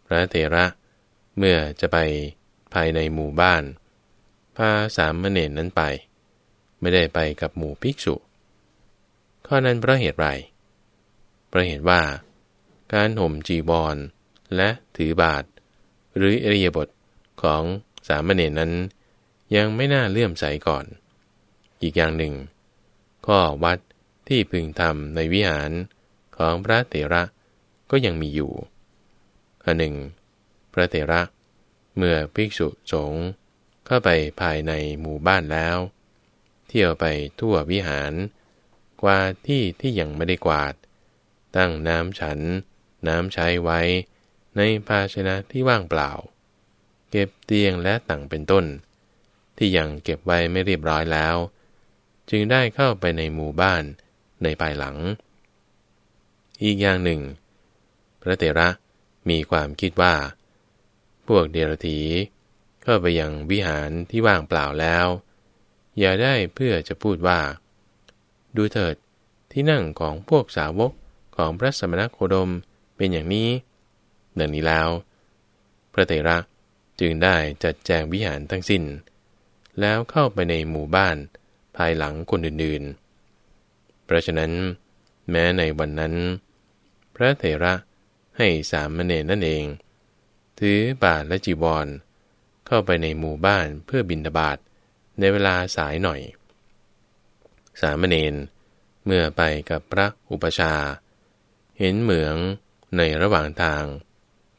พระเถระเมื่อจะไปภายในหมู่บ้าน พาสามมเณรนั้นไป ไม่ได้ไปกับหมู่ภิกษุ ข้อนั้นเพราะเหตุไรเพราะเหตุว่า การห่มจีบอลและถือบาท หรืออริยบทของสามเณรนั้น ยังไม่น่าเลื่อมใสก่อน อีกอย่างหนึ่ง ข้อวัดที่พึงทำในวิหารของพระเถระก็ยังมีอยู่อันหนึ่ง พระเถระ เมื่อภิกษุสงฆ์เข้าไปภายในหมู่บ้านแล้ว เที่ยวไปทั่ววิหาร กวาดที่ที่ยังไม่ได้กวาด ตั้งน้ำฉัน น้ำใช้ไว้ ในภาชนะที่ว่างเปล่า เก็บเตียงและต่างเป็นต้น ที่ยังเก็บไว้ไม่เรียบร้อยแล้ว จึงได้เข้าไปในหมู่บ้านในภายหลัง อีกอย่างหนึ่ง พระเตระมีความคิดว่า พวกเดรธีเข้าไปยังวิหารที่ว่างเปล่าแล้ว อย่าได้เพื่อจะพูดว่า ดูเถิดที่นั่งของพวกสาวกของพระสมณโคดมเป็นอย่างนี้ เนืองนี้แล้ว พระเตระจึงได้จัดแจงวิหารทั้งสิน้น แล้วเข้าไปในหมู่บ้านภายหลังคนอื่นๆ เพราะฉะนั้น แม้ในวันนั้น พระเถระให้สามเณรนั่นเอง ถือบาทและจีวร เข้าไปในหมู่บ้านเพื่อบินดาบาตในเวลาสายหน่อย สามเณรเมื่อไปกับพระอุปชา เห็นเหมืองในระหว่างทาง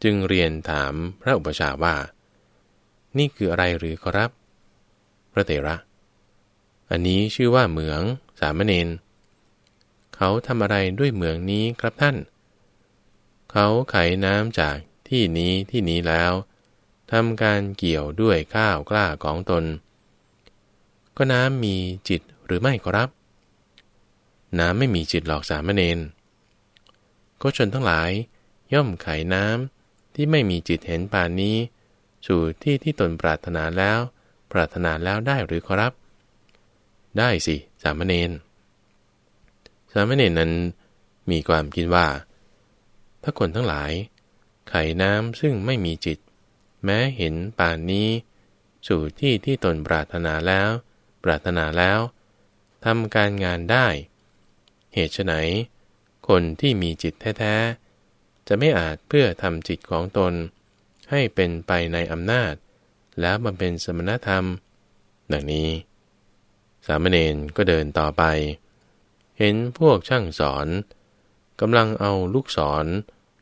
จึงเรียนถามพระอุปชาว่า นี่คืออะไรหรือครับ พระเถระ อันนี้ชื่อว่าเหมืองสามเณรเขาทำอะไรด้วยเหมืองนี้ครับท่าน เขาไขน้ำจากที่นี้ที่นี้แล้วทำการเกี่ยวด้วยข้าวกล้าของตน ก็น้ำมีจิตหรือไม่ครับ น้ำไม่มีจิตหลอกสามเณรก็ชนทั้งหลายย่อมไขน้ำ ที่ไม่มีจิตเห็นป่านนี้ สู่ที่ที่ตนปรารถนาแล้ว ปรารถนาแล้วได้หรือครับ ได้สิ สามเณรสามเณรนั้นมีความคิดว่า ถ้าคนทั้งหลาย ไข่น้ำซึ่งไม่มีจิต แม้เห็นป่านนี้ สู่ที่ที่ตนปรารถนาแล้ว ปรารถนาแล้วทำการงานได้ เหตุไฉนคนที่มีจิตแท้ๆ จะไม่อาจเพื่อทำจิตของตน ให้เป็นไปในอำนาจ แล้วมันเป็นสมณธรรม ดังนี้ สามเณรก็เดินต่อไป เห็นพวกช่างสอนกำลังเอาลูกศร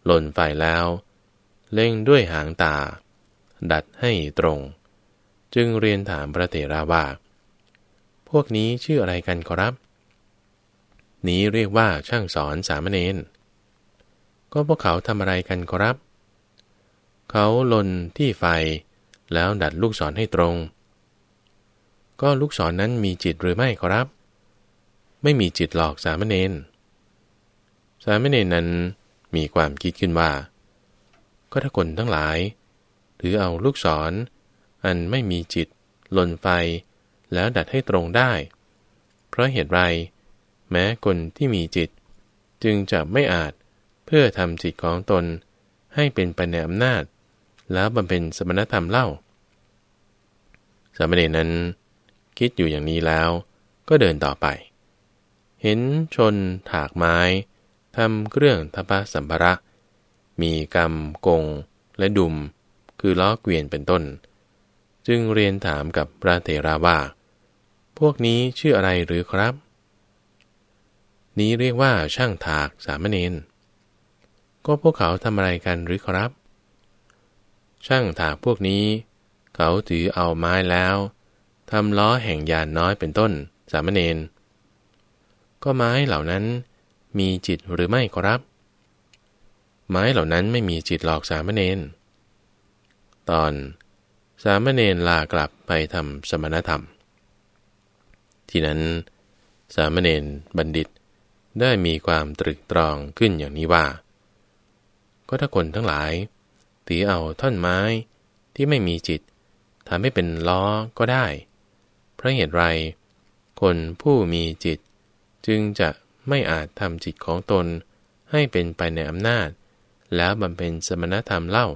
หล่นไฟแล้ว เล่งด้วยหางตา ดัดให้ตรง จึงเรียนถามพระเถราว่า พวกนี้ชื่ออะไรกันครับ นี้เรียกว่าช่างสอนสามเณร ก็พวกเขาทำอะไรกันครับ เขาลนที่ไฟ แล้วดัดลูกศรให้ตรง ก็ลูกศรนนั้นมีจิตหรือไม่ครับ ไม่มีจิตหลอกสามเณร สามเณรนั้นมีความคิดขึ้นว่า ก็ถ้าคนทั้งหลาย ถือเอาลูกศรออันไม่มีจิตลนไฟ แล้วดัดให้ตรงได้ เพราะเหตุไร แม้คนที่มีจิต จึงจะไม่อาจ เพื่อทำจิตของตนให้เป็นไปในอำนาจ แล้วบำเพ็ญสมณธรรมเล่า สามเณรนั้น คิดอยู่อย่างนี้แล้ว ก็เดินต่อไป เห็นชนถากไม้ทำเครื่องทพสัมภระ มีกรรมกง และดุม คือล้อเกวียนเป็นต้น จึงเรียนถามกับพระเถราว่า พวกนี้ชื่ออะไรหรือครับ นี้เรียกว่าช่างถากสามเณร ก็พวกเขาทำอะไรกันหรือครับ ช่างถากพวกนี้ เขาถือเอาไม้แล้วทำล้อแห่งยานน้อยเป็นต้น สามเณรก็ไม้เหล่านั้นมีจิตหรือไม่ครับ ไม้เหล่านั้นไม่มีจิตหลอกสามเณรตอนสามเณรลากลับไปทำสมณธรรม ที่นั้น สามเณรบัณฑิตได้มีความตรึกตรองขึ้นอย่างนี้ว่า ก็ถ้าคนทั้งหลาย ตีเอาท่อนไม้ที่ไม่มีจิตทำให้เป็นล้อก็ได้ เพราะเหตุไร คนผู้มีจิต จึงจะไม่อาจทำจิตของตนให้เป็นไปในอำนาจ แล้วบำเพ็ญสมณธรรมเล่า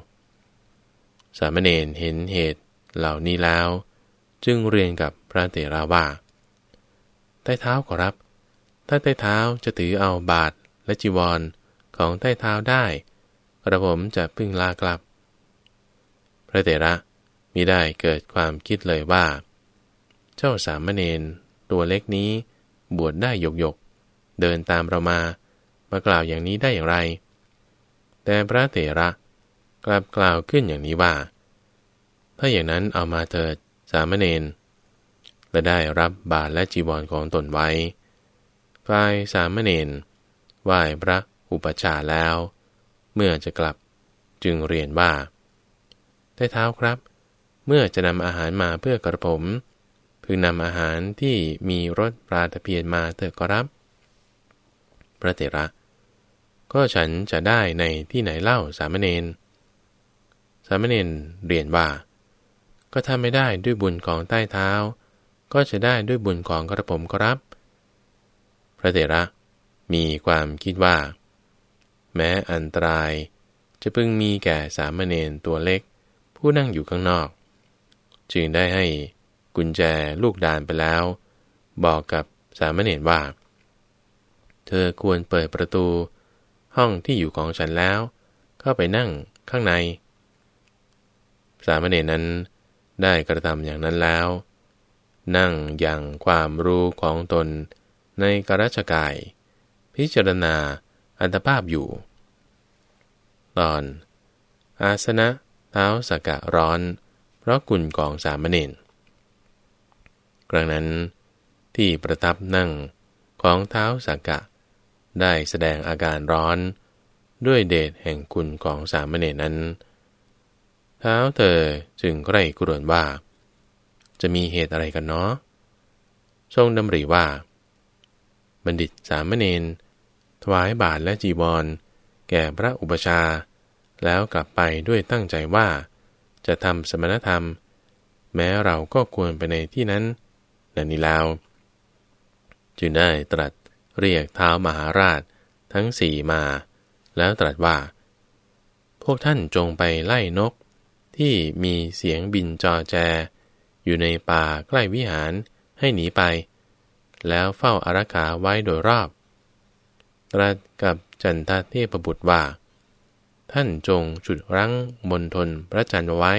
สามเณรเห็นเหตุเหล่านี้แล้ว จึงเรียนกับพระเตราว่าใต้เท้าขอรับ ถ้าใต้เท้าจะถือเอาบาทและจีวรของใต้เท้าได้ กระผมจะพึ่งลากลับ พระเตระมิได้เกิดความคิดเลยว่า เจ้าสามเณรตัวเล็กนี้บวชได้หยกหยกเดินตามเรามามากล่าวอย่างนี้ได้อย่างไร แต่พระเถระกลับกล่าวขึ้นอย่างนี้ว่า ถ้าอย่างนั้นเอามาเถิดสามเณรและได้รับบาตรและจีวรของตนไว้ฝ่ายสามเณรไหว้พระอุปชาแล้ว เมื่อจะกลับจึงเรียนว่าได้เท้าครับ เมื่อจะนำอาหารมาเพื่อกระผม พึงนำอาหารที่มีรสปลาตะเพียนมาเถิดกรับ พระเถระ ก็ฉันจะได้ในที่ไหนเล่าสามเณรสามเณรเรียนว่า ก็ถ้าไม่ได้ด้วยบุญของใต้เท้า ก็จะได้ด้วยบุญของกระผมครับ พระเถระ มีความคิดว่า แม้อันตราย จะพึงมีแก่สามเณรตัวเล็ก ผู้นั่งอยู่ข้างนอก จึงได้ให้กุญแจลูกดานไปแล้ว บอกกับสามเณรว่า เธอควรเปิดประตู ห้องที่อยู่ของฉันแล้ว เข้าไปนั่งข้างใน สามเณรนั้นได้กระทำอย่างนั้นแล้ว นั่งอย่างความรู้ของตนในกรัชกาย พิจารณาอัตภาพอยู่ ตอน อาสนะเท้าสกะร้อน เพราะกุลของสามเณรครั้งนั้นที่ประทับนั่งของเท้าสกะ ได้แสดงอาการร้อน ด้วยเดชแห่งคุณของสามเณรนั้น เท้าเธอจึงใกล้กรวนว่า จะมีเหตุอะไรกันเนาะทรงดำริว่า บัณฑิตสามเณรถวายบาทและจีวรแก่พระอุปชา แล้วกลับไปด้วยตั้งใจว่า จะทำสมณธรรม แม้เราก็ควรไปในที่นั้นนันนี้แล้ว จึงได้ตรัสเรียกเท้ามหาราชทั้งสี่มา แล้วตรัสว่า พวกท่านจงไปไล่นกที่มีเสียงบินจอแจ อยู่ในป่าใกล้วิหารให้หนีไป แล้วเฝ้าอารักขาไว้โดยรอบ ตรัสกับจันทเทพบุตรว่า ท่านจงจุดรั้งมนทนพระจันทร์ไว้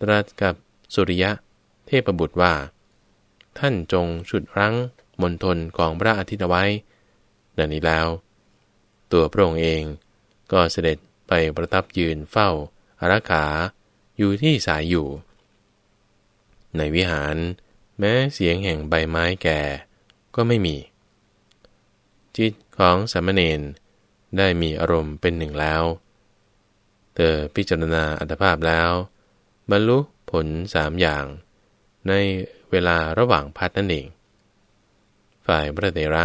ตรัสกับสุริยะเทพบุตรว่า ท่านจงฉุดรั้งมนทนของพระอาทิตย์ไว้ ดังนี้แล้ว ตัวพระองค์เองก็เสด็จไปประทับยืนเฝ้าอารักขาอยู่ที่สายอยู่ ในวิหาร แม้เสียงแห่งใบไม้แก่ก็ไม่มี จิตของสามเณร ได้มีอารมณ์เป็นหนึ่งแล้ว เธอพิจารณาอัตภาพแล้ว บรรลุผลสามอย่าง ในเวลาระหว่างพัดนั่นเอง ฝ่ายพระเถระ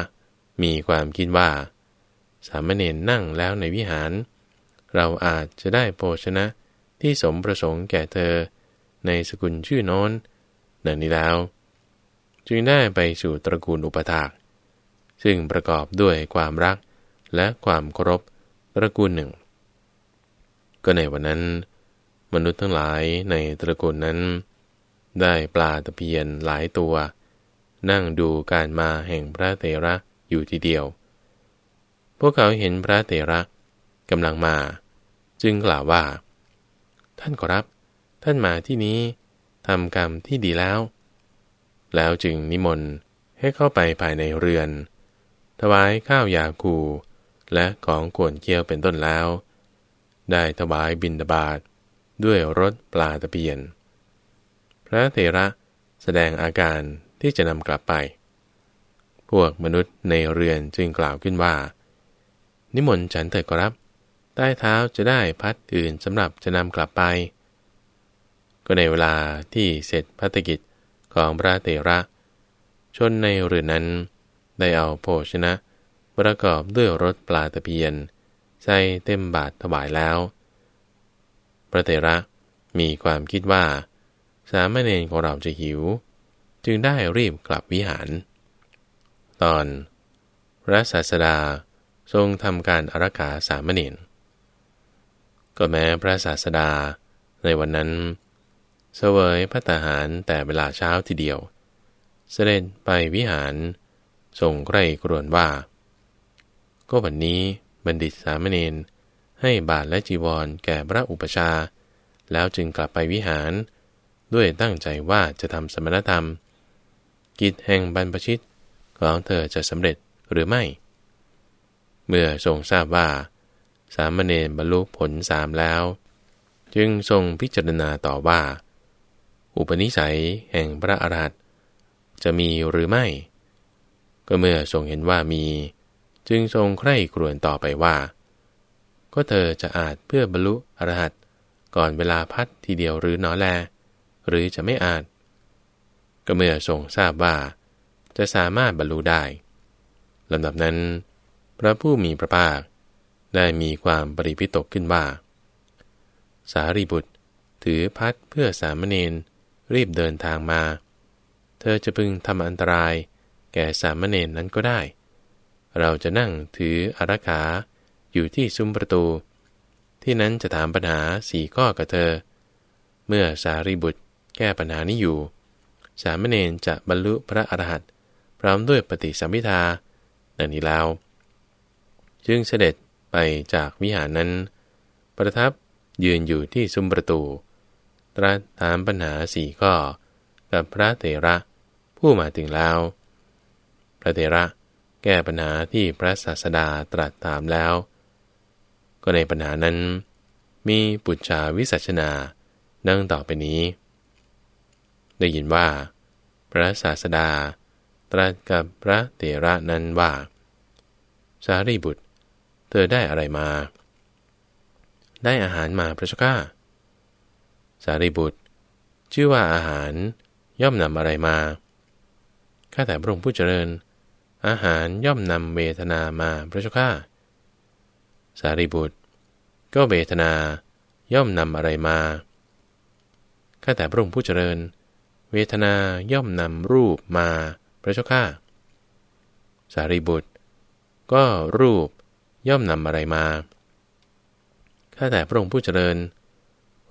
มีความคิดว่า สามเณรนั่งแล้วในวิหาร เราอาจจะได้โภชนะที่สมประสงค์แก่เธอในสกุลชื่อโน้นดังนี้แล้ว จึงได้ไปสู่ตระกูลอุปถาก ซึ่งประกอบด้วยความรัก และความเคารพตระกูลหนึ่ง ก็ในวันนั้น มนุษย์ทั้งหลายในตระกูลนั้น ได้ปลาตะเพียนหลายตัว นั่งดูการมาแห่งพระเตระอยู่ทีเดียว พวกเขาเห็นพระเตระกำลังมา จึงกล่าวว่า ท่านขอรับ ท่านมาที่นี้ทำกรรมที่ดีแล้ว แล้วจึงนิมนต์ให้เข้าไปภายในเรือน ถวายข้าวยาคู และของกวนเคี้ยวเป็นต้นแล้ว ได้ถวายบินดาบาดด้วยรถปลาตะเพียน พระเถระแสดงอาการที่จะนำกลับไป พวกมนุษย์ในเรือนจึงกล่าวขึ้นว่า นิมนต์ฉันเถิดกรับ ใต้เท้าจะได้พัดอื่นสำหรับจะนำกลับไป ก็ในเวลาที่เสร็จพัฒกิจของพระเถระ ชนในเรือนนั้นได้เอาโภชนะ ประกอบด้วยรสปลาตะเพียน ใส่เต็มบาทถวายแล้ว พระเถระมีความคิดว่า สามเณรของเราจะหิว จึงได้รีบกลับวิหาร ตอน พระศาสดาทรงทำการอารักขาสามเณรก็แม้พระศาสดาในวันนั้น เสวยพระตาหารแต่เวลาเช้าทีเดียว เสด็จไปวิหารทรงใกล้กรวนว่า ก็วันนี้บัณฑิตสามเณรให้บาทและจีวรแก่พระอุปชา แล้วจึงกลับไปวิหาร ด้วยตั้งใจว่าจะทำสมณธรรม กิจแห่งบรรพชิตของเธอจะสำเร็จหรือไม่ เมื่อทรงทราบว่า สามเณรบรรลุผลสามแล้ว จึงทรงพิจารณาต่อว่า อุปนิสัยแห่งพระอรหันต์จะมีหรือไม่ ก็เมื่อทรงเห็นว่ามี จึงทรงใคร่ครวญต่อไปว่า ก็เธอจะอาจเพื่อบรรลุอรหัตก่อนเวลาพัดทีเดียวหรือหนอแล หรือจะไม่อาจ ก็เมื่อทรงทราบว่า จะสามารถบรรลุได้ลำดับนั้น พระผู้มีพระภาค ได้มีความปริพิตกขึ้นว่า สารีบุตร ถือพัดเพื่อสามเณรรีบเดินทางมา เธอจะพึงทำอันตรายแก่สามเณรนั้นก็ได้ เราจะนั่งถืออารักขาอยู่ที่ซุ้มประตู ที่นั้นจะถามปัญหาสี่ข้อกับเธอ เมื่อสารีบุตรแก้ปัญหานี้อยู่ สามเณรจะบรรลุพระอรหันต์พร้อมด้วยปฏิสัมพิทาดังนี้แล้ว จึงเสด็จไปจากวิหารนั้น ประทับยืนอยู่ที่ซุ้มประตู ตรัสถามปัญหาสี่ข้อ กับพระเถระผู้มาถึงแล้ว พระเถระ แก้ปัญหาที่พระศาสดาตรัสถามแล้ว ก็ในปัญหานั้น มีปุจชาวิสัชนานั่งต่อไปนี้ ได้ยินว่า พระศาสดาตรัสกับพระเถระนั้นว่า สารีบุตร เธอได้อะไรมา ได้อาหารมาพระเจ้าข้าสารีบุตร ชื่อว่าอาหารย่อมนำอะไรมา ข้าแต่พระองค์ผู้เจริญ อาหารย่อมนำเวทนามาพระเจ้าข้าสารีบุตร ก็เวทนาย่อมนำอะไรมา ข้าแต่พระองค์ผู้เจริญ เวทนาย่อมนำรูปมาพระเจ้าข้าสารีบุตร ก็รูปย่อมนำอะไรมา ข้าแต่พระองค์ผู้เจริญ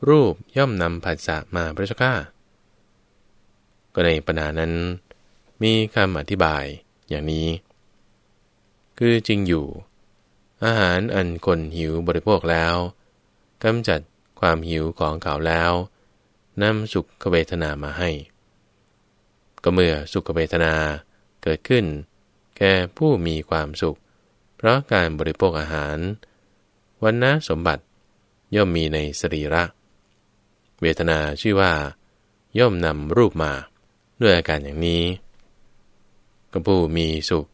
รูปย่อมนำผัสสะมาพระเจ้าข้าก็ในปัญหานั้นมีคำอธิบาย อย่างนี้ คือจริงอยู่ อาหารอันคนหิวบริโภคแล้วกำจัดความหิวของเขาแล้วนำสุขเวทนามาให้ ก็เมื่อสุขเวทนาเกิดขึ้น แก่ผู้มีความสุข เพราะการบริโภคอาหาร วันนะสมบัติย่อมมีในสรีระ เวทนาชื่อว่า ย่อมนำรูปมา ด้วยอาการอย่างนี้ ก็ผู้มีสุข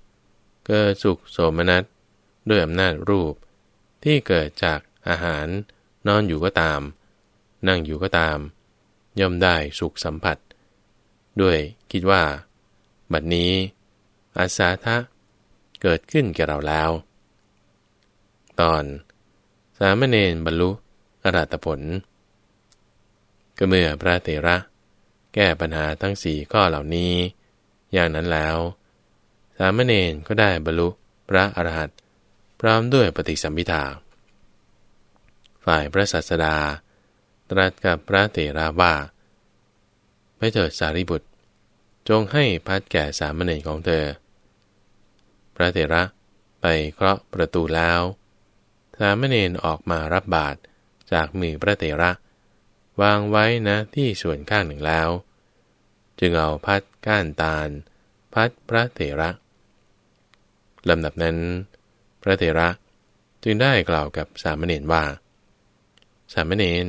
เกิดสุขโสมนัสด้วยอำนาจรูป ที่เกิดจากอาหาร นอนอยู่ก็ตาม นั่งอยู่ก็ตาม ย่อมได้สุขสัมผัส ด้วยคิดว่า บัดนี้ อาสาทะเกิดขึ้นแก่เราแล้ว ตอนสามเณรบรรลุอรัตผล ก็เมื่อพระเถระ แก้ปัญหาทั้งสี่ข้อเหล่านี้ อย่างนั้นแล้ว สามเณรก็ได้บรรลุพระอรหันต์พร้อมด้วยปฏิสัมพิทา ฝ่ายพระศาสดา ตรัสกับพระเถระว่าไปเถิดสารีบุตร จงให้พัดแก่สามเณรของเธอ พระเถระไปเคาะประตูแล้ว สามเณรออกมารับบาตรจากมือพระเถระ วางไว้นะที่ส่วนข้างหนึ่งแล้ว จึงเอาพัดก้านตาล พัดพระเถระ ลำดับนั้น พระเถระจึงได้กล่าวกับสามเณรว่า สามเณร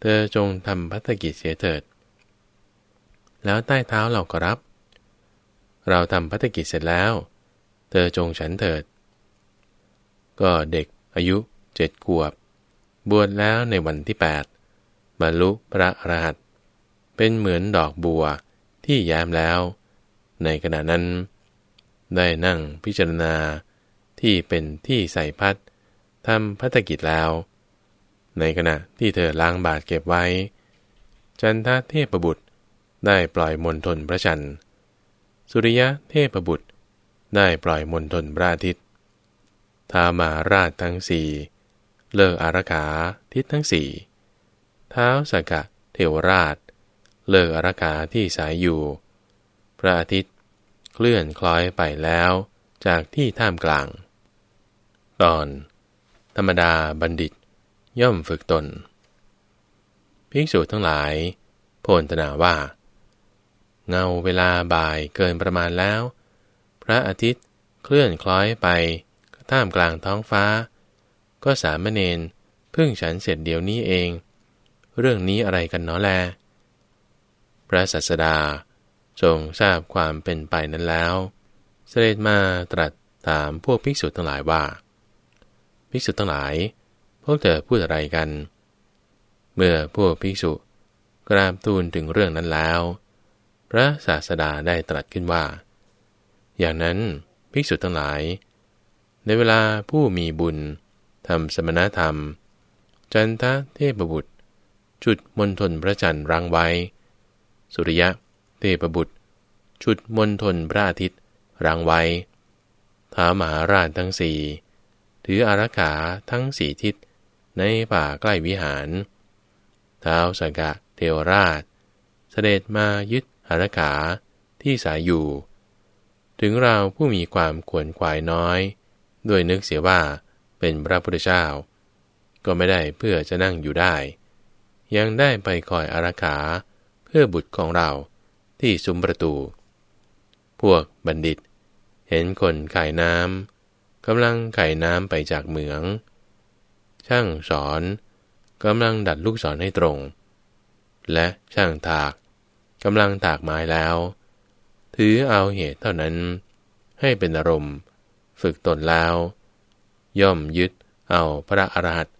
เธอจงทำพัฒกิจเสียเถิด แล้วใต้เท้าเราก็รับ เราทำพัฒกิจเสร็จแล้ว เธอจงฉันเถิด ก็เด็กอายุเจ็ดขวบ บวชแล้วในวันที่แปดบรรลุพระอรหันต์เป็นเหมือนดอกบัวที่แย้มแล้ว ในขณะนั้น ได้นั่งพิจารณาที่เป็นที่ใส่พัดทำพัฒกิจแล้ว ในขณะที่เธอล้างบาทเก็บไว้ จันทเทพบุตรได้ปล่อยมนทนพระจันทร์ สุริยะเทพบุตร ได้ปล่อยมนทนพระอาทิตย์ทามาราชทั้งสี่เลิกอารักขาทิศทั้งสี่เท้าสกะเทวราช เลิกอารักขาที่สายอยู่ พระอาทิตย์ เคลื่อนคล้อยไปแล้วจากที่ท่ามกลาง ตอน ธรรมดาบัณฑิต ย่อมฝึกตน ภิกษุทั้งหลาย โพนธนาว่า เงาเวลาบ่ายเกินประมาณแล้ว พระอาทิตย์เคลื่อนคล้อยไปท่ามกลางท้องฟ้า ก็สามเณรพึ่งฉันเสร็จเดี๋ยวนี้เอง เรื่องนี้อะไรกันเนาะแล พระสัสดา ทรงทราบความเป็นไปนั้นแล้ว เสด็จมาตรัสถามพวกภิกษุทั้งหลายว่า ภิกษุทั้งหลาย พวกเธอพูดอะไรกัน เมื่อพวกภิกษุกราบทูลถึงเรื่องนั้นแล้ว พระศาสดาได้ตรัสขึ้นว่า อย่างนั้นภิกษุทั้งหลาย ในเวลาผู้มีบุญทำสมณธรรม จันทเทพบุตร จุดมนทนพระจันทร์รังไว้ สุริยะ เทพบุตรจุดมนทนพระอาทิตย์รังไว้ท้ามหาราชทั้งสี่ถืออารักขาทั้งสี่ทิศในป่าใกล้วิหารเท้าสกะเทวราช เสด็จมายึดหารักขาที่สายอยู่ ถึงเราผู้มีความขวนขวายน้อย ด้วยนึกเสียว่าเป็นพระพุทธเจ้า ก็ไม่ได้เพื่อจะนั่งอยู่ได้ ยังได้ไปคอยอารักขาเพื่อบุตรของเรา ที่ซุ้มประตู พวกบัณฑิต เห็นคนขายน้ำกำลังไข่น้ำไปจากเหมือง ช่างสอนกำลังดัดลูกศรให้ตรง และช่างถากกำลังถากไม้แล้ว ถือเอาเหตุเท่านั้น ให้เป็นอารมณ์ ฝึกตนแล้ว ย่อมยึดเอาพระอรหันต์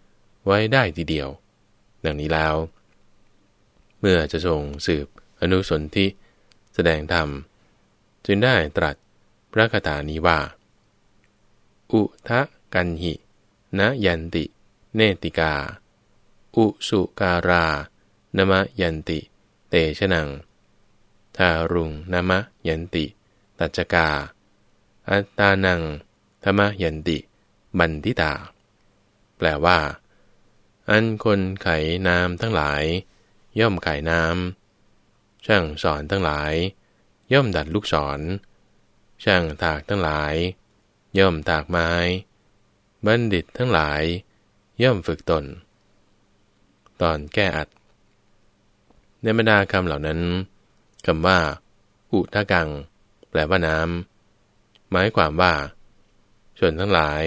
ไว้ได้ทีเดียว ดังนี้แล้ว เมื่อจะทรงสืบอนุสนธิ ดงธรรม จึงได้ตรัสพระคาถานี้ว่า อุทะกันหินะยันติ เนติกา อุสุการานมยันติ เตชนัง ทารุงนมะยันติ ตัจกา อัตตานังธรรมยันติ บันทิตา แปลว่า อันคนไขน้ำทั้งหลาย ย่อมไขน้ำ ช่างสอนทั้งหลาย ย่อมดัดลูกศร ช่างถากทั้งหลาย ย่อมถากไม้ บัณฑิตทั้งหลาย ย่อมฝึกตน ตอนแก้อัด ในบรรดาคำเหล่านั้นคำว่า อุทะกัง แปลว่าน้ำหมายความว่าชนทั้งหลาย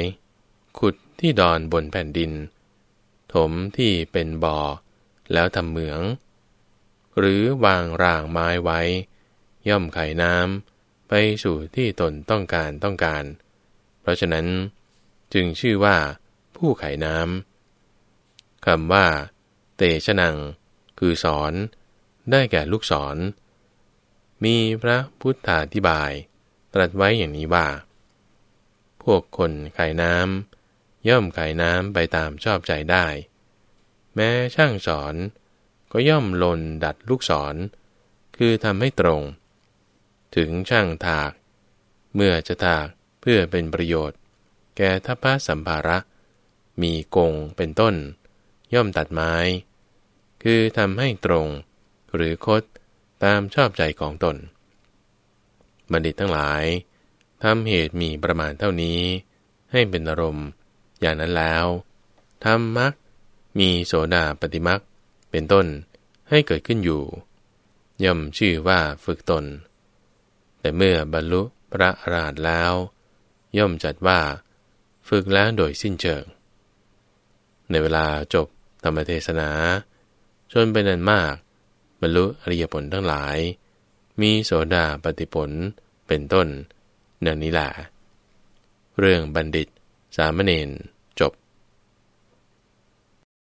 ขุดที่ดอนบนแผ่นดิน ถมที่เป็นบ่อ แล้วทำเหมือง หรือวางรางไม้ไว้ ย่อมไขน้ำไปสู่ที่ตนต้องการต้องการ เพราะฉะนั้น จึงชื่อว่า ผู้ไขน้ำคำว่า เตชนัง คือสอน ได้แก่ลูกศรมีพระพุทธาธิบาย ตรัสไว้อย่างนี้ว่า พวกคนไขน้ำย่อมไขน้ำไปตามชอบใจได้ แม้ช่างสอน ก็ย่อมลนดัดลูกศร คือทำให้ตรง ถึงช่างถาก เมื่อจะถากเพื่อเป็นประโยชน์ แก่ทัพพสัมภาระ มีกงเป็นต้น ย่อมตัดไม้ คือทำให้ตรง หรือคดตามชอบใจของตน บัณฑิตทั้งหลายทำเหตุมีประมาณเท่านี้ ให้เป็นอารมณ์ อย่างนั้นแล้วทำมักมีโสดาปฏิมัก เป็นต้นให้เกิดขึ้นอยู่ ย่อมชื่อว่าฝึกตน แต่เมื่อบรรลุพระอราหันต์แล้ว ย่อมจัดว่า ฝึกแล้วโดยสิ้นเชิง ในเวลาจบธรรมเทศนาจนเป็นอันมาก บรรลุอริยผลทั้งหลาย มีโสดาปฏิผลเป็นต้นดังนี้แหละเรื่องบัณฑิต สามเณร